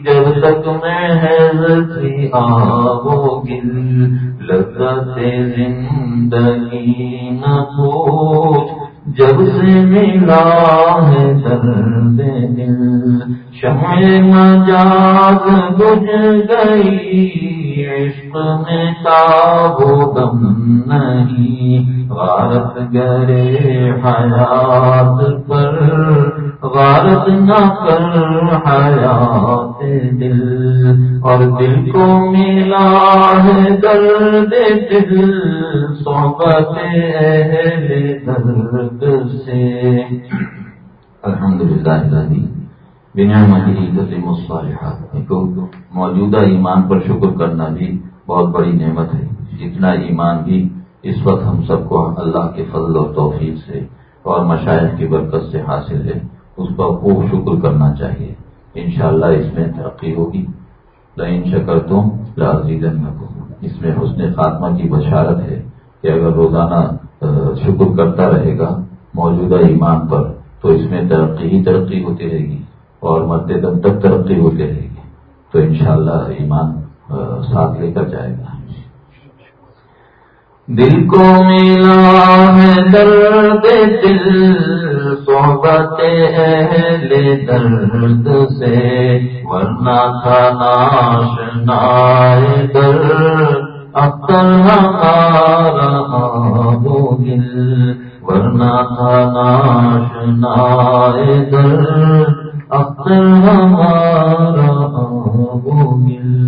جب تک میں تھی آو گل لذت زندگی نہ پوچھ جب سے ملا ہے درد دل، شمع مجاز بج گئی، عشق میں تاب دم نہیں، غارت گرے حیات پر، غارت نہ کر حیات دل۔ اور دل کو ملا ہے درد، دل صحبت اہل درد سے۔ الحمد للہ بنا مجھے موجودہ ایمان پر شکر کرنا بھی بہت بڑی نعمت ہے۔ جتنا ایمان بھی اس وقت ہم سب کو اللہ کے فضل اور توفیق سے اور مشاہد کی برکت سے حاصل ہے، اس پر خوب شکر کرنا چاہیے۔ انشاءاللہ اس میں ترقی ہوگی۔ لائن شکر تم لازیدن اس میں حسن خاتمہ کی بشارت ہے کہ اگر روزانہ شکر کرتا رہے گا موجودہ ایمان پر، تو اس میں ترقی ہی ترقی ہوتی رہے گی اور مرتے دم تک ترقی ہوتی رہے گی۔ تو انشاءاللہ ایمان ساتھ لے کر جائے گا۔ دل کو ملا ہے درد دل۔ صحبت اہل درد سے، ورنہ تھا ناشنا درد اختر ہمارا وہ ورنہ تھا ناشنا در۔ اختر ہمارا وہ دل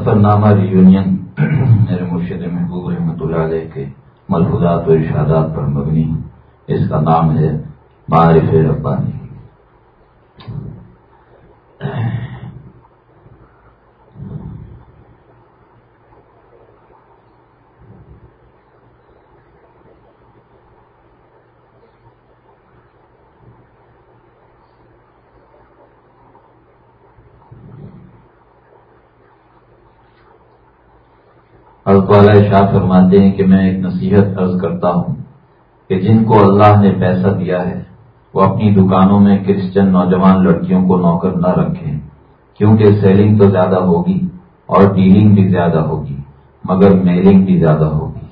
سفر نامہ ریونین میرے مرشد محبوب رحمۃ اللہ علیہ کے ملفوظات و ارشادات پر مبنی اس کا نام ہے معرف ربانی والا شاہ فرماتے ہیں کہ میں ایک نصیحت عرض کرتا ہوں کہ جن کو اللہ نے پیسہ دیا ہے، وہ اپنی دکانوں میں کرسچن نوجوان لڑکیوں کو نوکر نہ رکھیں۔ کیونکہ سیلنگ تو زیادہ ہوگی اور ڈیلنگ بھی زیادہ ہوگی، مگر میلنگ بھی زیادہ ہوگی۔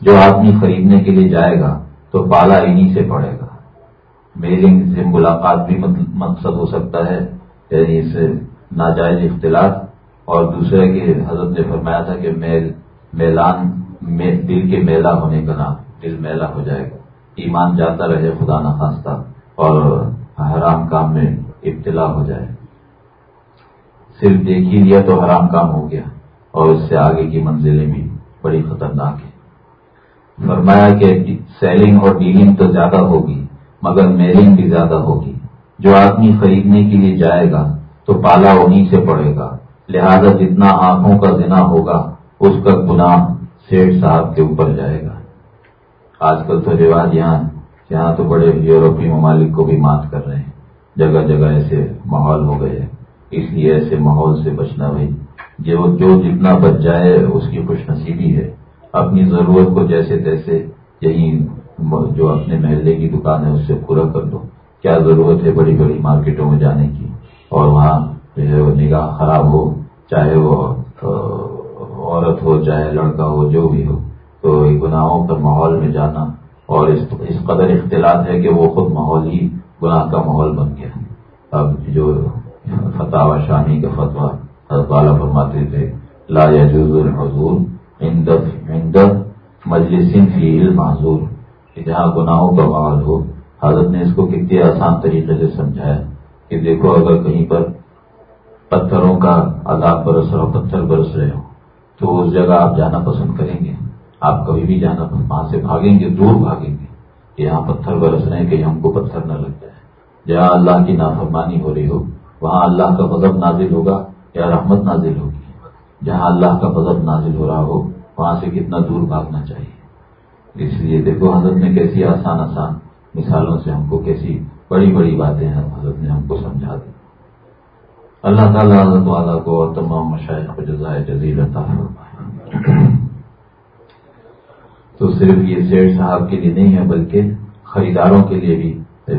جو آدمی خریدنے کے لیے جائے گا، تو پالا انہیں سے پڑے گا۔ میلنگ سے ملاقات بھی مقصد ہو سکتا ہے یعنی اس سے ناجائز اختلاط۔ اور دوسرے کے حضرت نے فرمایا تھا کہ میل میلان میں دل کے میلا ہونے کا نام، دل میلا ہو جائے گا۔ ایمان جاتا رہے، خدا نخواستہ اور حرام کام میں ابتلا ہو جائے۔ صرف دیکھ ہی لیا تو حرام کام ہو گیا، اور اس سے آگے کی منزلیں بھی بڑی خطرناک ہیں۔ فرمایا کہ سیلنگ اور ڈیلنگ تو زیادہ ہوگی، مگر میلنگ بھی زیادہ ہوگی۔ جو آدمی خریدنے کے لیے جائے گا تو پالا انہیں سے پڑے گا، لہذا جتنا آنکھوں کا زنا ہوگا اس کا گناہ سیٹ صاحب کے اوپر جائے گا۔ آج کل تو رواج یہاں یہاں تو بڑے یورپی ممالک کو بھی مات کر رہے ہیں۔ جگہ جگہ ایسے ماحول ہو گئے اس لیے ایسے ماحول سے بچنا بھائی جو جو جتنا بچ جائے اس کی خوش نصیبی ہے۔ اپنی ضرورت کو جیسے تیسے یہی جو اپنے محلے کی دکان ہے اس سے پورا کر دو۔ کیا ضرورت ہے بڑی بڑی مارکیٹوں میں جانے کی؟ اور وہاں جو ہے وہ نگاہ خراب ہو، چاہے وہ عورت ہو، چاہے لڑکا ہو، جو بھی ہو، تو گناہوں پر ماحول میں جانا اور اس قدر اختلاط ہے کہ وہ خود ماحول ہی گناہ کا ماحول بن گیا۔ اب جو فتح شامی کا فتویٰ والا فرماتے تھے، لا يجوز الحضور عند مجلس فی معذور کہ جہاں گناہوں کا ماحول ہو، حضرت نے اس کو کتنے آسان طریقے سے سمجھایا کہ دیکھو اگر کہیں پر پتھروں کا عذاب برس رہا پتھر برس رہے ہو تو اس جگہ آپ جانا پسند کریں گے۔ آپ کبھی بھی جانا وہاں سے بھاگیں گے، دور بھاگیں گے۔ کہ یہاں پتھر برس رہے ہیں کہ ہم کو پتھر نہ لگ جائے۔ جہاں اللہ کی نافرمانی ہو رہی ہو، وہاں اللہ کا غضب نازل ہوگا یا رحمت نازل ہوگی۔ جہاں اللہ کا غضب نازل ہو رہا ہو، وہاں سے کتنا دور بھاگنا چاہیے۔ اس لیے دیکھو حضرت نے کیسی آسان آسان مثالوں سے ہم کو کیسی بڑی بڑی باتیں ہیں، حضرت نے ہم کو سمجھا دی۔ اللہ تعالیٰ حضرت والا کو اور تمام مشاہد کو جزائے جزیر عطا فرمائے۔ تو صرف یہ سیٹ صاحب کے لیے نہیں ہے، بلکہ خریداروں کے لیے بھی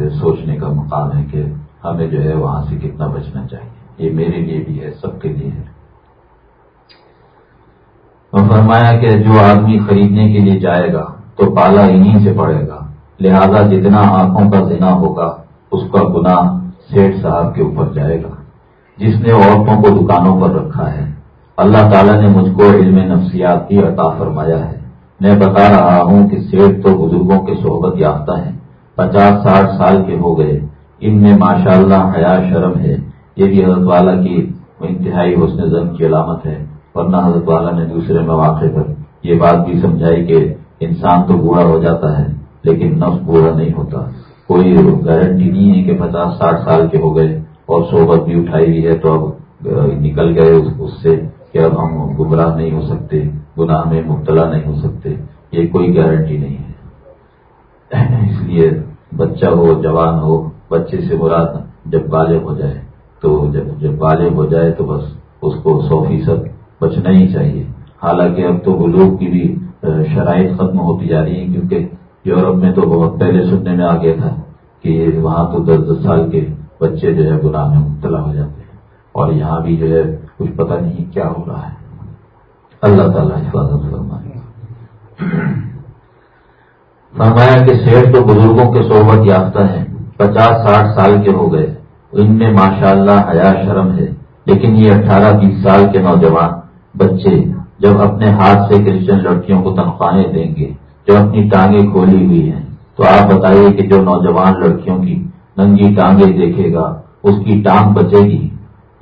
سوچنے کا مقام ہے کہ ہمیں جو ہے وہاں سے کتنا بچنا چاہیے۔ یہ میرے لیے بھی ہے، سب کے لیے ہے۔ اور فرمایا کہ جو آدمی خریدنے کے لیے جائے گا تو پالا انہیں سے پڑے گا۔ لہذا جتنا آنکھوں کا زنا ہوگا، اس کا گناہ سیٹ صاحب کے اوپر جائے گا۔ جس نے عورتوں کو دکانوں پر رکھا ہے۔ اللہ تعالیٰ نے مجھ کو علم نفسیات کی عطا فرمایا ہے۔ میں بتا رہا ہوں کہ سیٹ تو بزرگوں کے صحبت یافتہ ہیں۔ پچاس ساٹھ سال کے ہو گئے۔ ان میں ماشاء اللہ حیا شرم ہے۔ یہ بھی حضرت والا کی انتہائی حسن زن کی علامت ہے۔ ورنہ حضرت والا نے دوسرے مواقع پر یہ بات بھی سمجھائی کہ انسان تو بوڑھا ہو جاتا ہے، لیکن نفس بوڑھا نہیں ہوتا۔ کوئی گارنٹی نہیں ہے کہ پچاس ساٹھ سال کے ہو گئے۔ اور صحبت بھی اٹھائی ہوئی ہے تو اب نکل گئے اس سے کہ اب ہم گمراہ نہیں ہو سکتے، گناہ میں مبتلا نہیں ہو سکتے، یہ کوئی گارنٹی نہیں ہے۔ *clears throat* اس لیے بچہ ہو، جوان ہو، بچے سے مراد جب بالغ ہو جائے، تو جب جب بالغ ہو جائے تو بس اس کو سو فیصد بچنا ہی چاہیے۔ حالانکہ اب تو بلوک کی بھی شرائط ختم ہوتی جا رہی ہیں، کیونکہ یورپ میں تو بہت پہلے سننے میں آ گیا تھا کہ وہاں تو دس دس سال کے بچے جو ہے گناہ میں مبتلا ہو جاتے ہیں۔ اور یہاں بھی جو ہے کچھ پتہ نہیں کیا ہو رہا ہے۔ اللہ تعالیٰ حفاظت فرمائے فرمایا کہ شیر تو بزرگوں کے صحبت یافتہ ہیں۔ پچاس ساٹھ سال کے ہو گئے۔ ان میں ماشاء اللہ حیا شرم ہے۔ لیکن یہ اٹھارہ بیس سال کے نوجوان بچے جب اپنے ہاتھ سے کرسچن لڑکیوں کو تنخواہیں دیں گے جو اپنی ٹانگیں کھولی ہوئی ہیں، تو آپ بتائیے کہ جو نوجوان لڑکیوں کی ننگی ٹانگیں دیکھے گا، اس کی ٹانگ بچے گی۔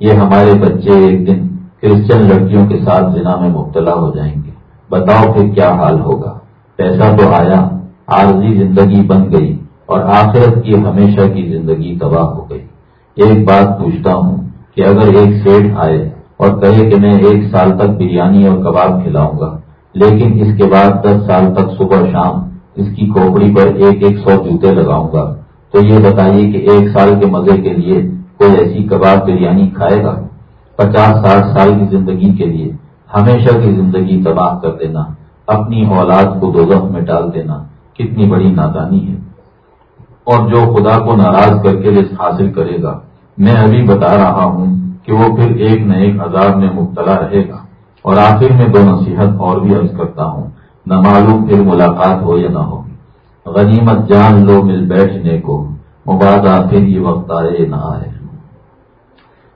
یہ ہمارے بچے ایک دن کرسچن لڑکیوں کے ساتھ زنا میں مبتلا ہو جائیں گے۔ بتاؤ پھر کیا حال ہوگا؟ پیسہ تو آیا، عارضی زندگی بن گئی اور آخرت کی ہمیشہ کی زندگی تباہ ہو گئی۔ ایک بات پوچھتا ہوں کہ اگر ایک سیٹ آئے اور کہے کہ میں ایک سال تک بریانی اور کباب کھلاؤں گا، لیکن اس کے بعد دس سال تک صبح شام اس کی کھوپڑی پر ایک ایک سو جوتے لگاؤں گا تو یہ بتائیے کہ ایک سال کے مزے کے لیے کوئی ایسی کباب بریانی کھائے گا؟ پچاس ساٹھ سال کی زندگی کے لیے ہمیشہ کی زندگی تباہ کر دینا، اپنی اولاد کو دو میں ڈال دینا کتنی بڑی نادانی ہے۔ اور جو خدا کو ناراض کر کے رزق حاصل کرے گا، میں ابھی بتا رہا ہوں کہ وہ پھر ایک نہ ایک عذاب میں مبتلا رہے گا۔ اور آخر میں دو نصیحت اور بھی عرض کرتا ہوں، نہ معلوم پھر ملاقات ہو یا نہ ہو۔ غنیمت جان لو مل بیٹھنے کو مبادہ پھر یہ وقت آئے نہ آئے۔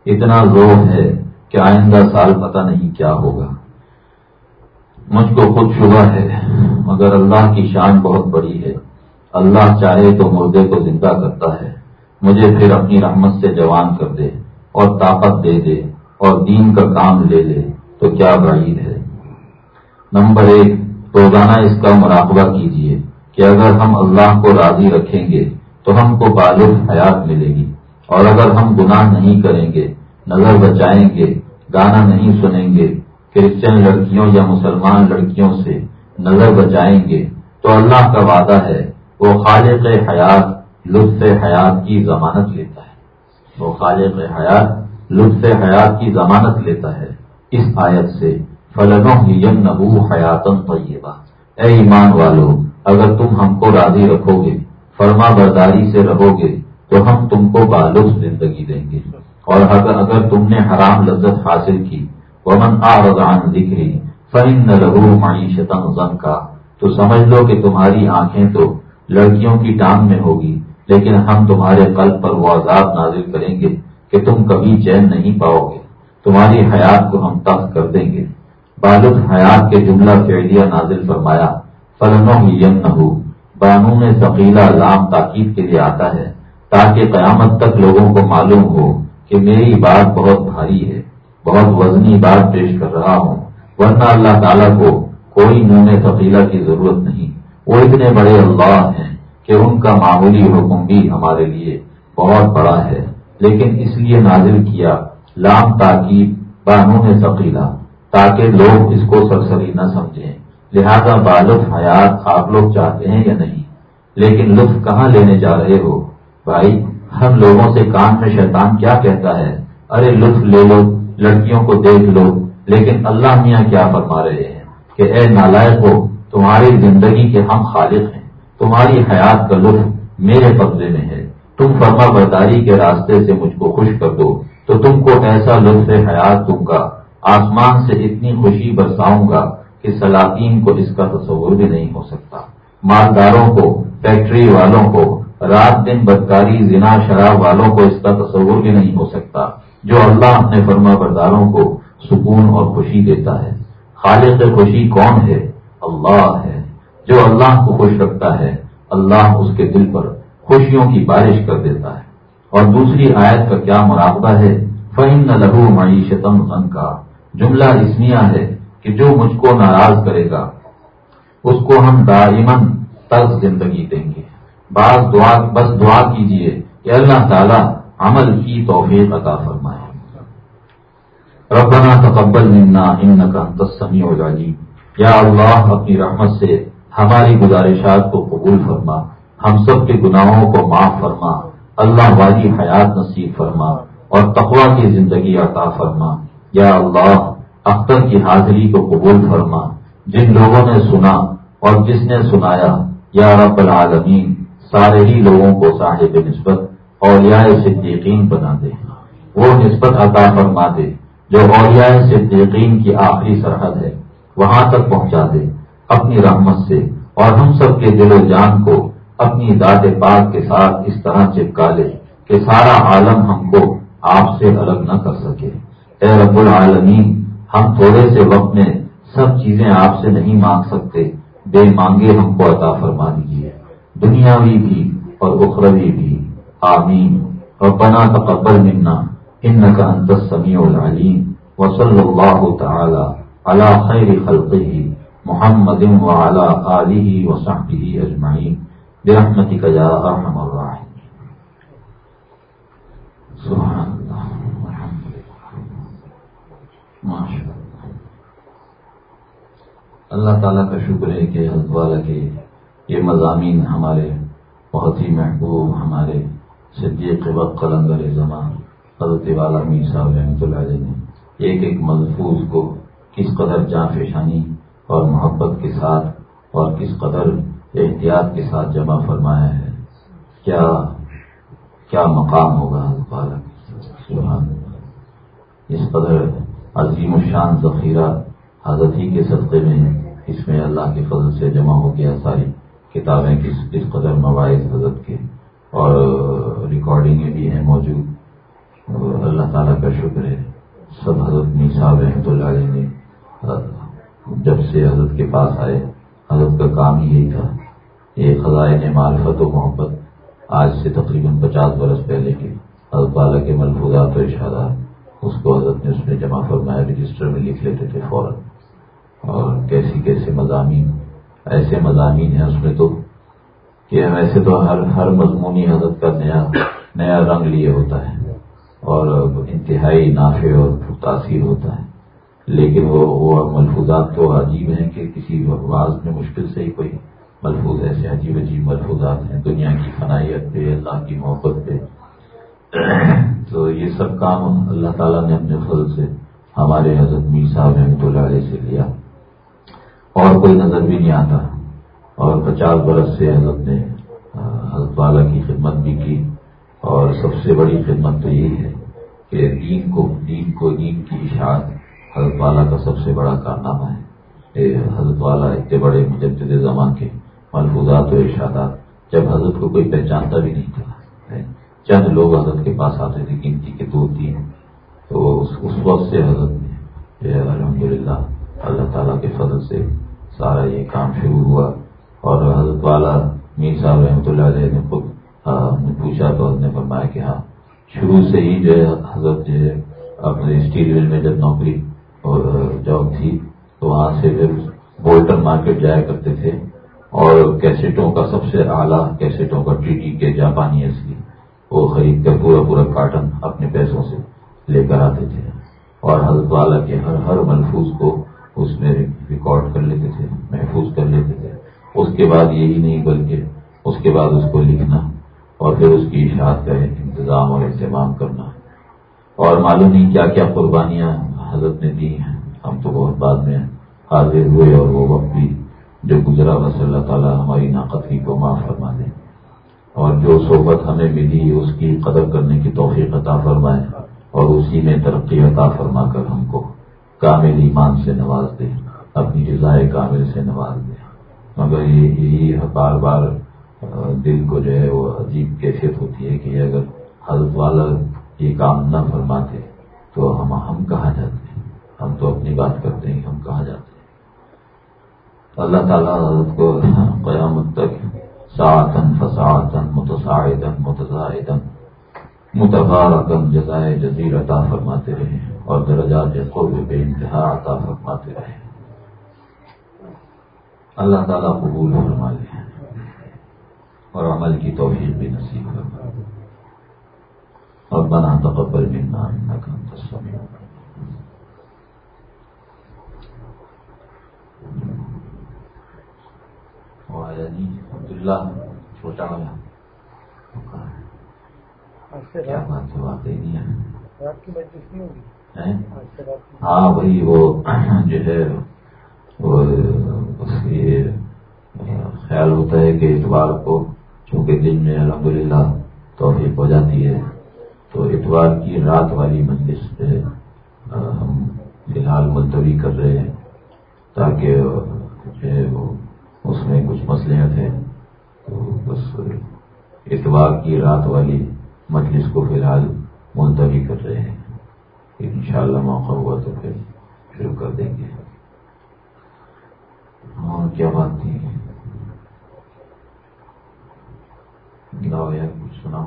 اتنا زور ہے کہ آئندہ سال پتہ نہیں کیا ہوگا۔ مجھ کو خود شبہ ہے، مگر اللہ کی شان بہت بڑی ہے۔ اللہ چاہے تو مردے کو زندہ کرتا ہے۔ مجھے پھر اپنی رحمت سے جوان کر دے اور طاقت دے دے اور دین کا کام لے لے، تو کیا بعید ہے۔ نمبر ایک، روزانہ اس کا مراقبہ کیجیے کہ اگر ہم اللہ کو راضی رکھیں گے تو ہم کو بالغ حیات ملے گی اور اگر ہم گناہ نہیں کریں گے، نظر بچائیں گے، گانا نہیں سنیں گے، کرسچن لڑکیوں یا مسلمان لڑکیوں سے نظر بچائیں گے، تو اللہ کا وعدہ ہے، وہ خالق حیات لطف حیات کی ضمانت لیتا ہے۔ وہ خالق حیات لطف حیات کی ضمانت لیتا ہے۔ اس آیت سے فلنوں ہی نبو حیاتن طیبہ اے ایمان والو اگر تم ہم کو راضی رکھو گے، فرما برداری سے رہو گے، تو ہم تم کو بالغ زندگی دیں گے۔ اور اگر تم نے حرام لذت حاصل کی، ومن آرزان ذکری فن نہ لہو معیشت غم کا تو سمجھ لو کہ تمہاری آنکھیں تو لڑکیوں کی ٹانگ میں ہوگی، لیکن ہم تمہارے قلب پر وہ عذاب نازل کریں گے کہ تم کبھی چین نہیں پاؤ گے۔ تمہاری حیات کو ہم تخت کر دیں گے۔ بالد حیات کے جملہ فعلیہ نازل فرمایا فلنوں ہی یم نہ ہو بانو میں ثقیلا لام تاکید کے لیے آتا ہے تاکہ قیامت تک لوگوں کو معلوم ہو کہ میری بات بہت بھاری ہے، بہت وزنی بات پیش کر رہا ہوں۔ ورنہ اللہ تعالیٰ کو کوئی نون ثقیلا کی ضرورت نہیں۔ وہ اتنے بڑے اللہ ہیں کہ ان کا معمولی حکم بھی ہمارے لیے بہت بڑا ہے۔ لیکن اس لیے نازل کیا لام تاکید بانون ثقیلا تاکہ لوگ اس کو سرسری نہ سمجھیں۔ لہذا بالف حیات آپ لوگ چاہتے ہیں یا نہیں؟ لیکن لطف کہاں لینے جا رہے ہو؟ بھائی ہم لوگوں سے کان میں شیطان کیا کہتا ہے؟ ارے لطف لے لو، لڑکیوں کو دیکھ لو، لیکن اللہ میاں کیا فرما رہے ہیں؟ کہ اے نالائق ہو، تمہاری زندگی کے ہم خالق ہیں، تمہاری حیات کا لطف میرے قبضے میں ہے۔ تم فرما برداری کے راستے سے مجھ کو خوش کر دو، تو تم کو ایسا لطف حیات دوں گا، آسمان سے اتنی خوشی برساؤں گا کہ سلاطین کو اس کا تصور بھی نہیں ہو سکتا۔ مالداروں کو، فیکٹری والوں کو، رات دن بدکاری، زنا، شراب والوں کو اس کا تصور بھی نہیں ہو سکتا، جو اللہ اپنے فرما برداروں کو سکون اور خوشی دیتا ہے۔ خالق خوشی کون ہے؟ اللہ ہے۔ جو اللہ کو خوش رکھتا ہے، اللہ اس کے دل پر خوشیوں کی بارش کر دیتا ہے۔ اور دوسری آیت کا کیا مراقبہ ہے؟ فہم نہ لہو معیشتم ان کا جملہ اسمیا ہے کہ جو مجھ کو ناراض کرے گا، اس کو ہم دائمن طرز زندگی دیں گے۔ بعض دعا، بس دعا کیجیے کہ اللہ تعالی عمل کی توفیق عطا فرمائے۔ ربنا تقبل منا انك انت السميع العليم یا اللہ، اپنی رحمت سے ہماری گزارشات کو قبول فرما۔ ہم سب کے گناہوں کو معاف فرما۔ اللہ والی حیات نصیب فرما اور تقوا کی زندگی عطا فرما۔ یا اللہ اختر کی حاضری کو قبول فرما، جن لوگوں نے سنا اور جس نے سنایا، یا رب العالمین، سارے ہی لوگوں کو صاحب نسبت اور یا صدیقین بنا دے۔ وہ نسبت عطا فرما دے، جو اولیاء صدیقین کی آخری سرحد ہے، وہاں تک پہنچا دے اپنی رحمت سے، اور ہم سب کے دل و جان کو اپنی ذات پاک کے ساتھ اس طرح چپکا لے کہ سارا عالم ہم کو آپ سے الگ نہ کر سکے۔ اے رب العالمین ہم تھوڑے سے وقت میں سب چیزیں آپ سے نہیں مانگ سکتے، بے مانگے ہم کو عطا فرما دیجیے دنیاوی بھی اور اخروی بھی۔ آمین۔ اور بنا تقبل منا ان کا انت سمیع العلیم۔ وصلی اللہ تعالی علی خیر خلقه محمد وعلى آله وصحبه اجمعین۔ برحمتك یا ارحم الراحمین۔ سبحان اللہ تعالیٰ کا شکر ہے کہ حضرت والا کے یہ مضامین ہمارے بہت ہی محبوب، ہمارے صدیق وقت قلندر زمان، حضرت والا میر صاحب رحمۃ اللہ علیہ نے ایک ایک ملفوظ کو کس قدر جان فیشانی اور محبت کے ساتھ اور کس قدر احتیاط کے ساتھ جمع فرمایا ہے۔ کیا کیا مقام ہوگا حضرت والا اس قدر عظیم الشان ذخیرہ حضرت ہی کے صدقے میں اس میں اللہ کے فضل سے جمع ہو گیا ساری کتابیں کس کس قدر مواعظ حضرت کے۔ اور ریکارڈنگیں بھی ہیں موجود۔ اللہ تعالیٰ کا شکر ہے۔ سب حضرت می صاحب رحمۃ اللہ علیہ نے جب سے حضرت کے پاس آئے، حضرت کا کام یہی تھا۔ یہ خزائن معرفت و محبت آج سے تقریباً پچاس برس پہلے کے۔ حضرت والا کے ملفوظات و اشارات۔ اس کو حضرت نے اس میں جمع فرمایا، رجسٹر میں لکھ لیتے تھے فوراً۔ اور کیسی کیسے مضامین، ایسے مضامین ہیں اس میں تو کہ ویسے تو ہر ہر مضمونی حضرت کا نیا نیا رنگ لیے ہوتا ہے اور انتہائی نافع اور تاثیر ہوتا ہے۔ لیکن وہ وہ ملفوظات تو عجیب ہیں کہ کسی آواز میں مشکل سے ہی کوئی ملفوظ، ایسے عجیب عجیب ملفوظات ہیں۔ دنیا کی فنائیت پہ، اللہ کی محبت پہ تو یہ سب کام اللہ تعالیٰ نے اپنے فضل سے ہمارے حضرت میر صاحب رحمۃ اللہ علیہ سے لیا۔ اور کوئی نظر بھی نہیں آتا۔ اور پچاس برس سے حضرت نے حضرت والا کی خدمت بھی کی۔ اور سب سے بڑی خدمت تو یہی ہے کہ دین کو دین کو، دین کی اشاعت حضرت والا کا سب سے بڑا کارنامہ ہے۔ حضرت والا اتنے بڑے مجدد زمان کے ملفوظات و ارشادات جب حضرت کو کوئی پہچانتا بھی نہیں تھا۔ چند لوگ حضرت کے پاس آتے تھے گنتی کے دو تین، تو اس وقت سے حضرت نے الحمد للہ اللہ تعالیٰ کے فضل سے سارا یہ کام شروع ہوا۔ اور حضرت والا میر صاحب رحمۃ اللہ علیہ نے خود نے پوچھا تو حضرت نے فرمایا کہ ہاں شروع سے ہی جو ہے حضرت جو ہے اپنے اسٹیل مل میں جب نوکری اور جاب تھی، تو وہاں سے پھر بولٹر مارکیٹ جایا کرتے تھے۔ اور کیسٹوں کا سب سے اعلیٰ کیسٹوں کا ٹی ٹی کے جاپانی اصلی وہ خرید کر پورا پورا کارٹن اپنے پیسوں سے لے کر آتے تھے اور حضرت والا کے ہر ہر محفوظ کو اس میں ریکارڈ کر لیتے تھے، محفوظ کر لیتے تھے۔ اس کے بعد یہی نہیں بلکہ اس کے بعد اس کو لکھنا اور پھر اس کی اشاعت کا انتظام اور اہتمام کرنا۔ اور معلوم نہیں کیا کیا قربانیاں حضرت نے دی ہیں۔ ہم تو بہت بعد میں حاضر ہوئے اور وہ وقت بھی جو گزرا، بس اللہ تعالیٰ ہماری ناقدگی کو معاف فرما دے۔ اور جو صحبت ہمیں ملی، اس کی قدر کرنے کی توفیق عطا فرمائے اور اسی میں ترقی عطا فرما کر ہم کو کامل ایمان سے نواز دے، اپنی رضائے کامل سے نواز دے۔ مگر یہی بار بار دل کو جو ہے وہ عجیب کیفیت ہوتی ہے کہ اگر حضرت والا یہ کام نہ فرماتے تو ہم ہم کہاں جاتے؟ ہیں ہم تو اپنی بات کرتے ہیں، ہم کہاں جاتے؟ ہیں اللہ تعالیٰ حضرت کو قیامت تک ساعتن فساعتن متصاعدن متضاعدن متبارکن جزائے جزیر عطا فرماتے رہے اور درجات قرب بے انتہا عطا فرماتے رہے اللہ تعالیٰ قبول فرما لے اور عمل کی توفیق بھی نصیب فرما اور بنا تقبل منا انك انت السميع آیا نہیں عبداللہ چھوٹا والا کیا بات ہے بات ہی نہیں ہے ہاں وہی وہ *clears throat* جو ہے وہ اس کی خیال ہوتا ہے کہ اتوار کو چونکہ دن میں الحمد للہ توفیق ہو جاتی ہے تو اتوار کی رات والی مجلس پہ ہم فی الحال ملتوی کر رہے ہیں تاکہ جو ہے وہ اس میں کچھ مسئلے تھے، تو بس اتوار کی رات والی مجلس کو فی الحال ملتوی کر رہے ہیں۔ ان شاء اللہ موقع ہوا تو پھر شروع کر دیں گے۔ اور کیا بات تھی؟ یار، کچھ سناؤ۔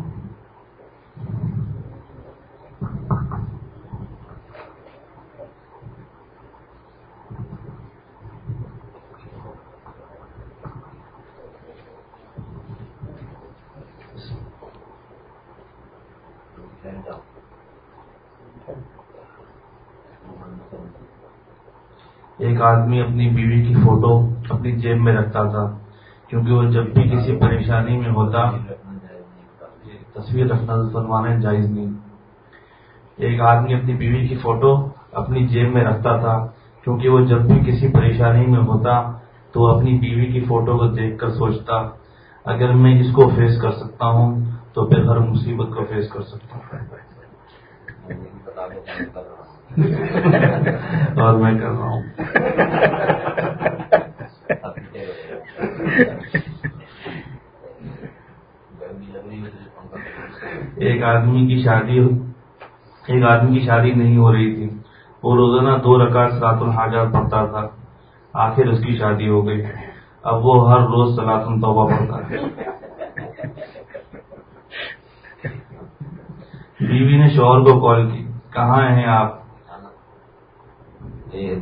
ایک آدمی اپنی بیوی کی فوٹو اپنی جیب میں رکھتا تھا، کیونکہ وہ جب بھی کسی پریشانی میں ہوتا تصویر رکھنا بنوانا جائز نہیں۔ ایک آدمی اپنی بیوی کی فوٹو اپنی جیب میں رکھتا تھا، کیونکہ وہ جب بھی کسی پریشانی میں ہوتا، تو اپنی بیوی کی فوٹو کو دیکھ کر سوچتا، اگر میں اس کو فیس کر سکتا ہوں تو پھر ہر مصیبت کو فیس کر سکتا ہوں۔ اور میں کر رہا ہوں۔ ایک آدمی کی شادی ایک آدمی کی شادی نہیں ہو رہی تھی۔ وہ روزانہ دو رکعت سلاط الحاجات پڑھتا تھا۔ آخر اس کی شادی ہو گئی۔ اب وہ ہر روز سلاط توبہ پڑھتا ہے۔ بیوی نے شوہر کو کال کی کہاں ہیں آپ؟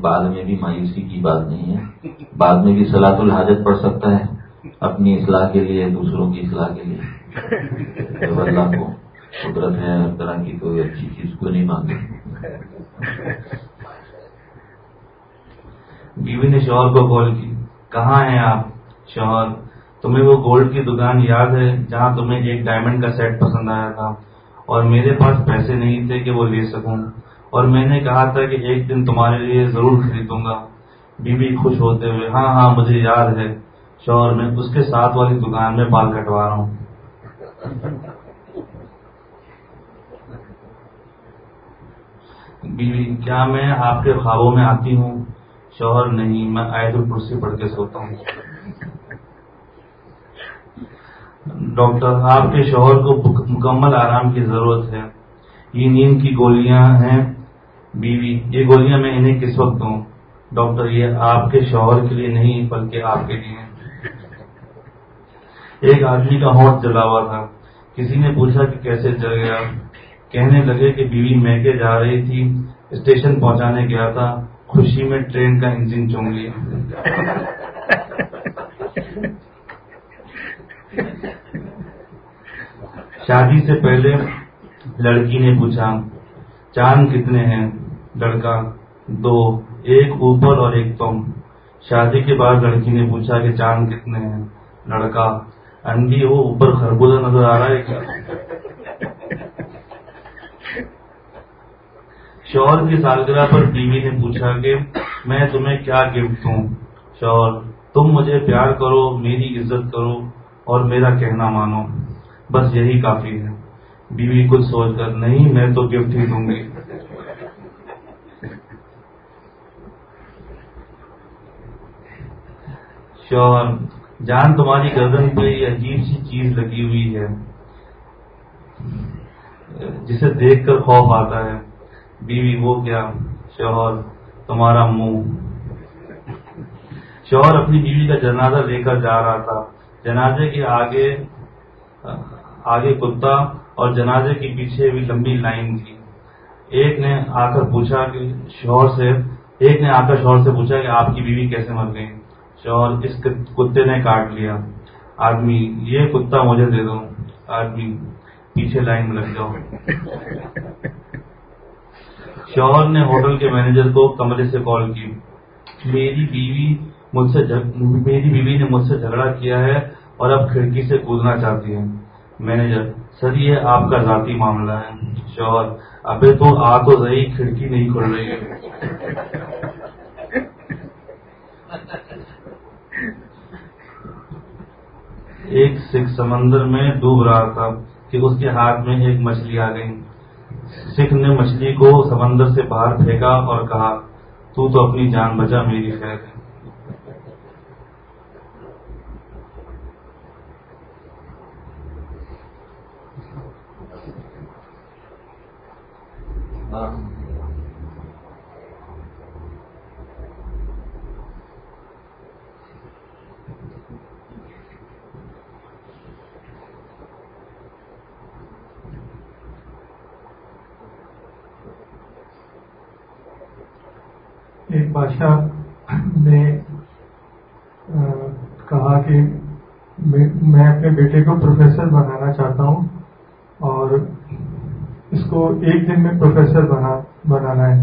بعد میں بھی مایوسی کی بات نہیں ہے۔ بعد میں بھی سلاط الحاجت پڑھ سکتا ہے اپنی اصلاح کے لیے دوسروں کی اصلاح کے لیے۔ اللہ کو قدرت ہے ہر طرح کی کوئی اچھی چیز کو نہیں مانگے بیوی نے شوہر کو کال کی کہاں ہیں آپ؟ شوہر تمہیں وہ گولڈ کی دکان یاد ہے جہاں تمہیں ایک ڈائمنڈ کا سیٹ پسند آیا تھا؟ اور میرے پاس پیسے نہیں تھے کہ وہ لے سکوں۔ اور میں نے کہا تھا کہ ایک دن تمہارے لیے ضرور خریدوں گا۔ بیوی خوش ہوتے ہوئے ہاں ہاں مجھے یاد ہے۔ شوہر، میں اس کے ساتھ والی دکان میں بال کٹوا رہا ہوں۔ بیوی، کیا میں آپ کے خوابوں میں آتی ہوں؟ شوہر، نہیں، میں آئے الکرسی پڑھ کے سوتا ہوں۔ ڈاکٹر آپ کے شوہر کو مکمل آرام کی ضرورت ہے۔ یہ نیند کی گولیاں ہیں۔ بیوی، یہ گولیاں میں انہیں کس وقت دوں؟ ڈاکٹر، یہ آپ کے شوہر کے لیے نہیں، بلکہ آپ کے لیے۔ ایک آدمی کا ہونٹ جلا ہوا تھا۔ کسی نے پوچھا کہ کیسے جل گیا؟ کہنے لگے کہ بیوی میکے جا رہی تھی۔ اسٹیشن پہنچانے گیا تھا۔ خوشی میں ٹرین کا انجن چون لیا۔ شادی سے پہلے لڑکی نے پوچھا، چاند کتنے ہیں؟ لڑکا، دو، ایک اوپر اور ایک تم۔ شادی کے بعد لڑکی نے پوچھا کہ چاند کتنے ہیں؟ لڑکا اندھی ہو اوپر خربوزہ نظر آ رہا ہے کیا؟ شوہر کی سالگرہ پر بیوی نے پوچھا کہ میں تمہیں کیا گفٹ دوں؟ شوہر، تم مجھے پیار کرو، میری عزت کرو اور میرا کہنا مانو۔ بس یہی کافی ہے۔ بیوی کچھ سوچ کر، نہیں، میں تو گفٹ ہی دوں گی۔ شوہر جان تمہاری گردن پہ یہ عجیب سی چیز لگی ہوئی ہے، جسے دیکھ کر خوف آتا ہے۔ بیوی، وہ کیا؟ شوہر، تمہارا منہ۔ شوہر اپنی بیوی کا جنازہ لے کر جا رہا تھا۔ جنازے کے آگے آگے کتا اور جنازے کے پیچھے بھی لمبی لائن تھی۔ ایک نے آ کر پوچھا کہ، شوہر سے، ایک نے آ کر شوہر سے پوچھا کہ آپ کی بیوی کیسے مر گئی شوہر اس کتے نے کاٹ لیا۔ آدمی، یہ کتا مجھے دے دو۔ آدمی، پیچھے لائن میں لگ جاؤ۔ شوہر نے ہوٹل کے مینیجر کو کمرے سے کال کی۔ میری بیوی مجھ سے میری بیوی نے مجھ سے جھگڑا کیا ہے اور اب کھڑکی سے کودنا چاہتی ہے مینیجر سر یہ آپ کا ذاتی معاملہ ہے، شوہر ابھی تو آ تو رہی کھڑکی نہیں کھل رہی ہے۔ ایک سکھ سمندر میں ڈوب رہا تھا کہ اس کے ہاتھ میں ایک مچھلی آ گئی۔ سکھ نے مچھلی کو سمندر سے باہر پھینکا اور کہا، تو تو اپنی جان بچا میری خیر ہے۔ ایک بادشاہ نے کہا کہ میں اپنے بیٹے کو پروفیسر بنانا چاہتا ہوں اور اس کو ایک دن میں پروفیسر بنا بنانا ہے۔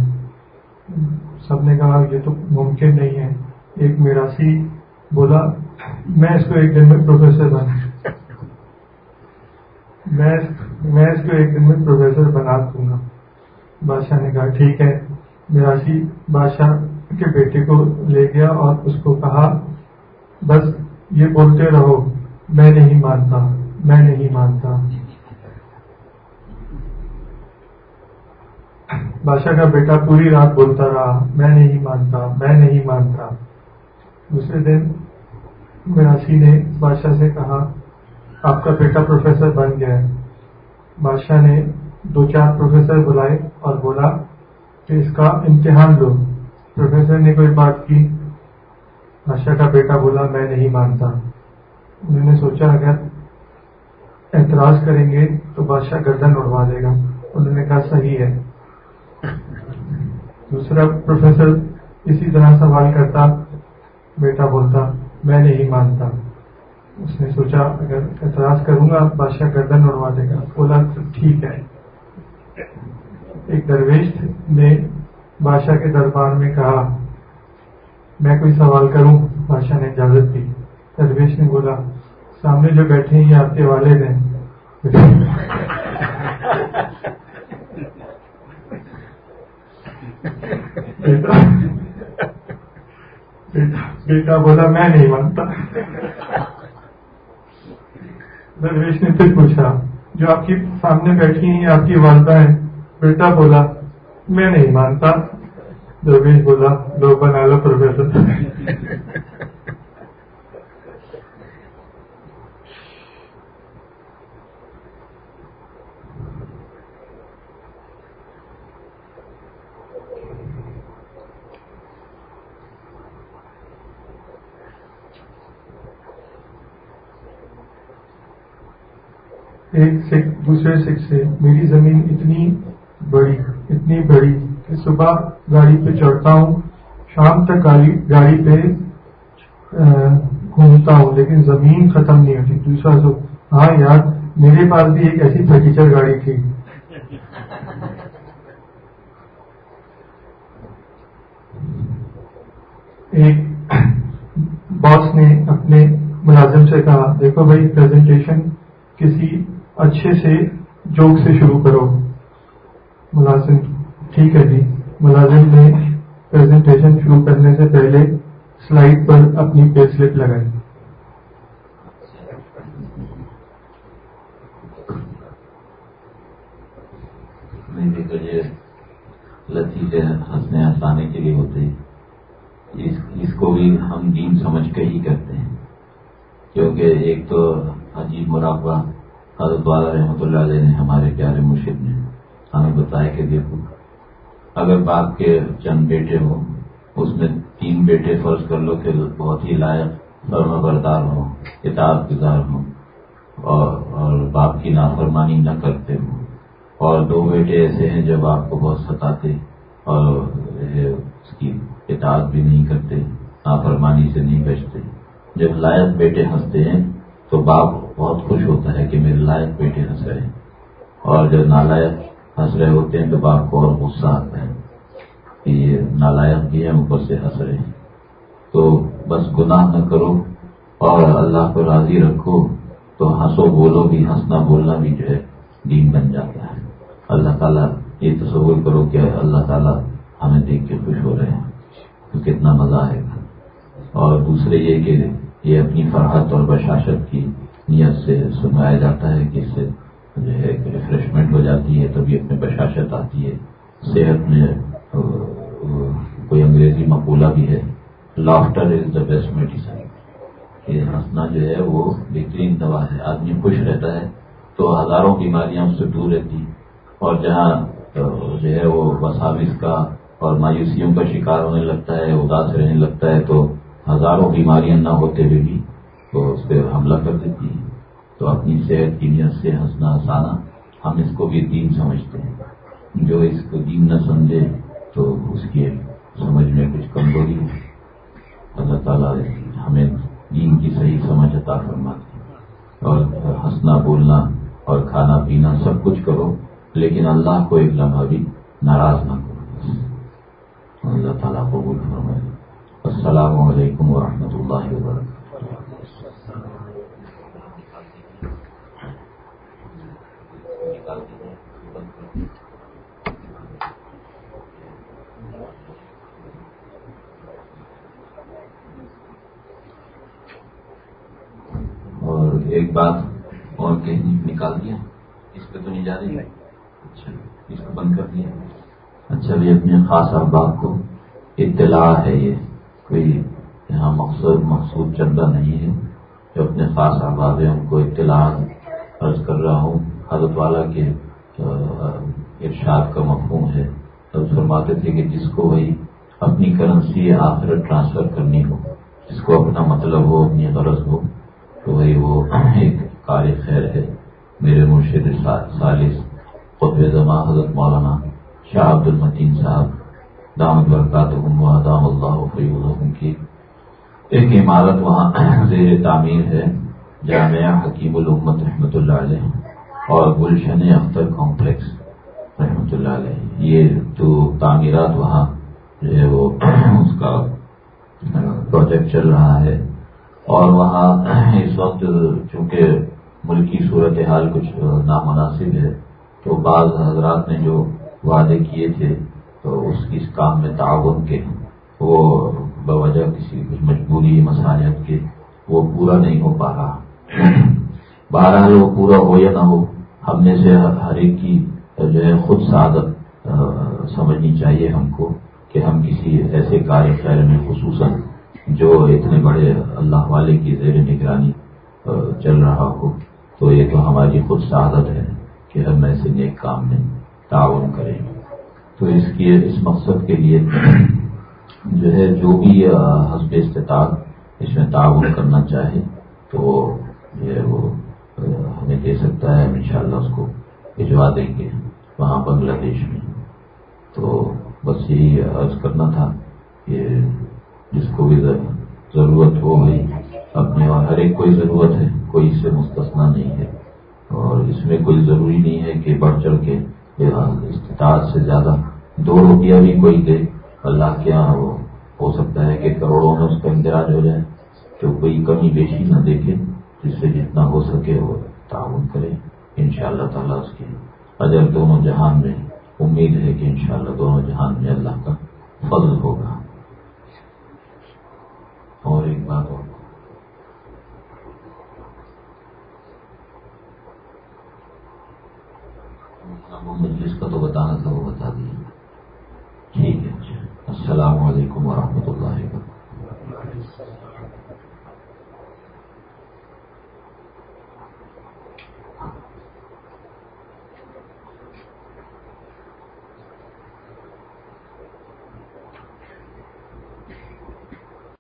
سب نے کہا، یہ تو ممکن نہیں ہے۔ ایک میراسی بولا، میں اس کو ایک دن میں پروفیسر بنا میں اس کو ایک دن میں پروفیسر بنا دوں گا۔ بادشاہ نے کہا، ٹھیک ہے۔ میراسی بادشاہ کے بیٹے کو لے گیا اور اس کو کہا، بس یہ بولتے رہو، میں نہیں مانتا، میں نہیں مانتا۔ بادشاہ کا بیٹا پوری رات بولتا رہا، میں نہیں مانتا، میں نہیں مانتا۔ دوسرے دن میراسی نے بادشاہ سے کہا، آپ کا بیٹا پروفیسر بن گیا۔ ہے بادشاہ نے دو چار پروفیسر بلائے اور بولا کہ اس کا امتحان دو۔ پروفیسر نے کوئی بات کی۔ بادشاہ کا بیٹا بولا، میں نہیں مانتا۔ انہوں نے سوچا، اگر اعتراض کریں گے تو بادشاہ گردن اڑوا دے گا۔ انہوں نے کہا، صحیح ہے۔ دوسرا پروفیسر اسی طرح سوال کرتا، بیٹا بولتا، میں نہیں مانتا۔ اس نے سوچا، اگر اعتراض کروں گا، بادشاہ گردن اڑوا دے گا۔ بولا، ٹھیک ہے۔ ایک درویش نے بادشاہ کے دربار میں کہا، میں کوئی سوال کروں؟ بادشاہ نے اجازت دی۔ درویش نے بولا، سامنے جو بیٹھے ہیں، یہ آپ کے والد ہیں۔ *laughs* بیٹا بولا میں نہیں مانتا۔ درویش نے پھر پوچھا، جو آپ کی سامنے بیٹھی ہیں آپ کی والدہ ہیں؟ بیٹا بولا، میں نہیں مانتا۔ درویش بولا لو بنا لو پروفیسر۔ ایک سکھ، دوسرے سکھ سے، میری زمین اتنی بڑی اتنی بڑی کہ صبح گاڑی پہ چڑھتا ہوں، شام تک گاڑی گاڑی پہ گھومتا ہوں، لیکن زمین ختم نہیں ہوتی۔ دوسرا سو ہاں یار، میرے پاس بھی ایک ایسی فرنیچر گاڑی تھی۔ ایک باس نے اپنے ملازم سے کہا، دیکھو بھائی پریزنٹیشن کسی اچھے سے جوک سے شروع کرو۔ ملازم، ٹھیک ہے جی۔ ملازم نے پریزنٹیشن شروع کرنے سے پہلے سلائڈ پر اپنی پے سلپ لگائی۔ لطیفے ہنسنے ہنسانے کے لیے ہوتے ہیں۔ اس کو بھی ہم دین سمجھ کے ہی کرتے ہیں۔ کیونکہ ایک تو عجیب مراقبہ حضرت والا رحمۃ اللہ علیہ نے ہمارے پیارے مرشد نے ہمیں بتایا کہ دیکھو، اگر باپ کے چند بیٹے ہوں، اس میں تین بیٹے فرض کر لو کہ بہت ہی لائق فرما بردار ہوں کتاب گزار ہوں، اور اور باپ کی نافرمانی نہ کرتے ہوں۔ اور دو بیٹے ایسے ہیں جو باپ کو بہت ستاتے اور اس کی اطاعت بھی نہیں کرتے، نافرمانی سے نہیں بچتے۔ جب لائق بیٹے ہنستے ہیں تو باپ بہت خوش ہوتا ہے کہ میرے لائق بیٹے ہنس رہے ہیں۔ اور جب نالائق ہنس رہے ہوتے ہیں تو باپ کو اور غصہ آتا ہے کہ یہ نالائق بھی ہیں، اوپر سے ہنس رہے ہیں۔ تو بس گناہ نہ کرو اور اللہ کو راضی رکھو تو ہنسو بولو بھی، ہنسنا بولنا بھی جو ہے دین بن جاتا ہے۔ اللہ تعالیٰ یہ تصور کرو کہ اللہ تعالیٰ ہمیں دیکھ کے خوش ہو رہے ہیں۔ تو کتنا مزہ آئے گا۔ اور دوسرے یہ کہ یہ اپنی فرحت اور بشاشت کی نیت سے سنوایا جاتا ہے کہ اس سے جو ہے ریفریشمنٹ ہو جاتی ہے تبھی اپنے بشاشت آتی ہے۔ صحت میں کوئی انگریزی مقولہ بھی ہے laughter is the best medicine یہ ہنسنا جو ہے وہ بہترین دوا ہے۔ آدمی خوش رہتا ہے تو ہزاروں بیماریاں اس سے دور رہتی۔ اور جہاں جو ہے وہ وساوس کا اور مایوسیوں کا شکار ہونے لگتا ہے، اداس رہنے لگتا ہے تو ہزاروں بیماریاں نہ ہوتے ہوئے بھی تو اس پہ حملہ کر دیتی ہے تو اپنی صحت کی نیت سے ہنسنا ہنسانا ہم اس کو بھی دین سمجھتے ہیں۔ جو اس کو دین نہ سمجھے تو اس کی سمجھ میں کچھ کمزوری ہے۔ اللہ تعالیٰ ہمیں دین کی صحیح سمجھ عطا فرماتی اور ہنسنا بولنا اور کھانا پینا سب کچھ کرو، لیکن اللہ کو ایک لمحہ بھی ناراض نہ کرو۔ اللہ تعالیٰ کو فرمائے۔ السلام علیکم ورحمۃ اللہ وبرکاتہ۔ اور ایک بات اور کہیں نکال دیا؟ اس پہ تو نہیں جا رہی؟ اچھا اس کو بند کر دیا۔ اچھا بھی اپنے خاص احباب کو اطلاع ہے یہ۔ کوئی یہاں مقصد مقصود چندہ نہیں ہے۔ جو اپنے خاص احباب ہیں، ان کو اطلاع عرض کر رہا ہوں۔ حضرت والا کے ارشاد کا مفہوم ہے۔ تب فرماتے تھے کہ جس کو وہی اپنی کرنسی آخرت ٹرانسفر کرنی ہو، جس کو اپنا مطلب ہو، اپنی غرض ہو، تو وہی وہ ایک کار خیر ہے۔ میرے مرشد سالس قطب زماں حضرت مولانا شاہ عبد المتین صاحب دامد برکات دام اللہ فیوز کی۔ ایک عمارت وہاں *clears throat* زیر تعمیر ہے، جامعہ حکیم الامت رحمۃ اللہ علیہ اور گلشن اختر کمپلیکس رحمۃ اللہ علیہ۔ یہ تو تعمیرات وہاں جو ہے وہ *clears throat* اس کا پروجیکٹ چل رہا ہے۔ اور وہاں *clears throat* اس وقت چونکہ ملکی صورت حال کچھ نامناسب ہے، تو بعض حضرات نے جو وعدے کیے تھے تو اس اس کام میں تعاون کے وہ بوجہ کسی کچھ مجبوری مساجت کے وہ پورا نہیں ہو پا رہا۔ بہرحال وہ پورا ہو یا نہ ہو، ہم نے سے ہر ایک کی جو ہے خود سعادت سمجھنی چاہیے ہم کو کہ ہم کسی ایسے کار خیر میں خصوصاً جو اتنے بڑے اللہ والے کی زیر نگرانی چل رہا ہو، تو یہ تو ہماری خود سعادت ہے کہ ہم ایسے نیک کام میں تعاون کریں۔ تو اس کی اس مقصد کے لیے جو ہے جو بھی حسب استطاعت اس میں تعاون کرنا چاہے تو جو ہے وہ ہمیں دے سکتا ہے، ہم انشاءاللہ اس کو بھجوا دیں گے وہاں بنگلہ دیش میں۔ تو بس یہی عرض کرنا تھا کہ جس کو بھی ضرورت ہو گئی اپنے اور ہر ایک کوئی ضرورت ہے، کوئی اس سے مستثنا نہیں ہے۔ اور اس میں کوئی ضروری نہیں ہے کہ بڑھ چڑھ کے استطاعت سے زیادہ دو روپیہ بھی کوئی دے، اللہ کے یہاں وہ، ہو سکتا ہے کہ کروڑوں میں اس کا اندراج ہو جائے تو کوئی کمی بیشی نہ دیکھے، جس سے جتنا ہو سکے وہ تعاون کرے ان شاء اللہ تعالیٰ اس کی اجر دونوں جہان میں امید ہے کہ انشاءاللہ دونوں جہان میں اللہ کا فضل ہوگا۔ اور ایک بات اور۔ مجلس کا تو بتانا تھا وہ بتا دیا ٹھیک ہے۔ السلام علیکم ورحمۃ اللہ وبرکاتہ۔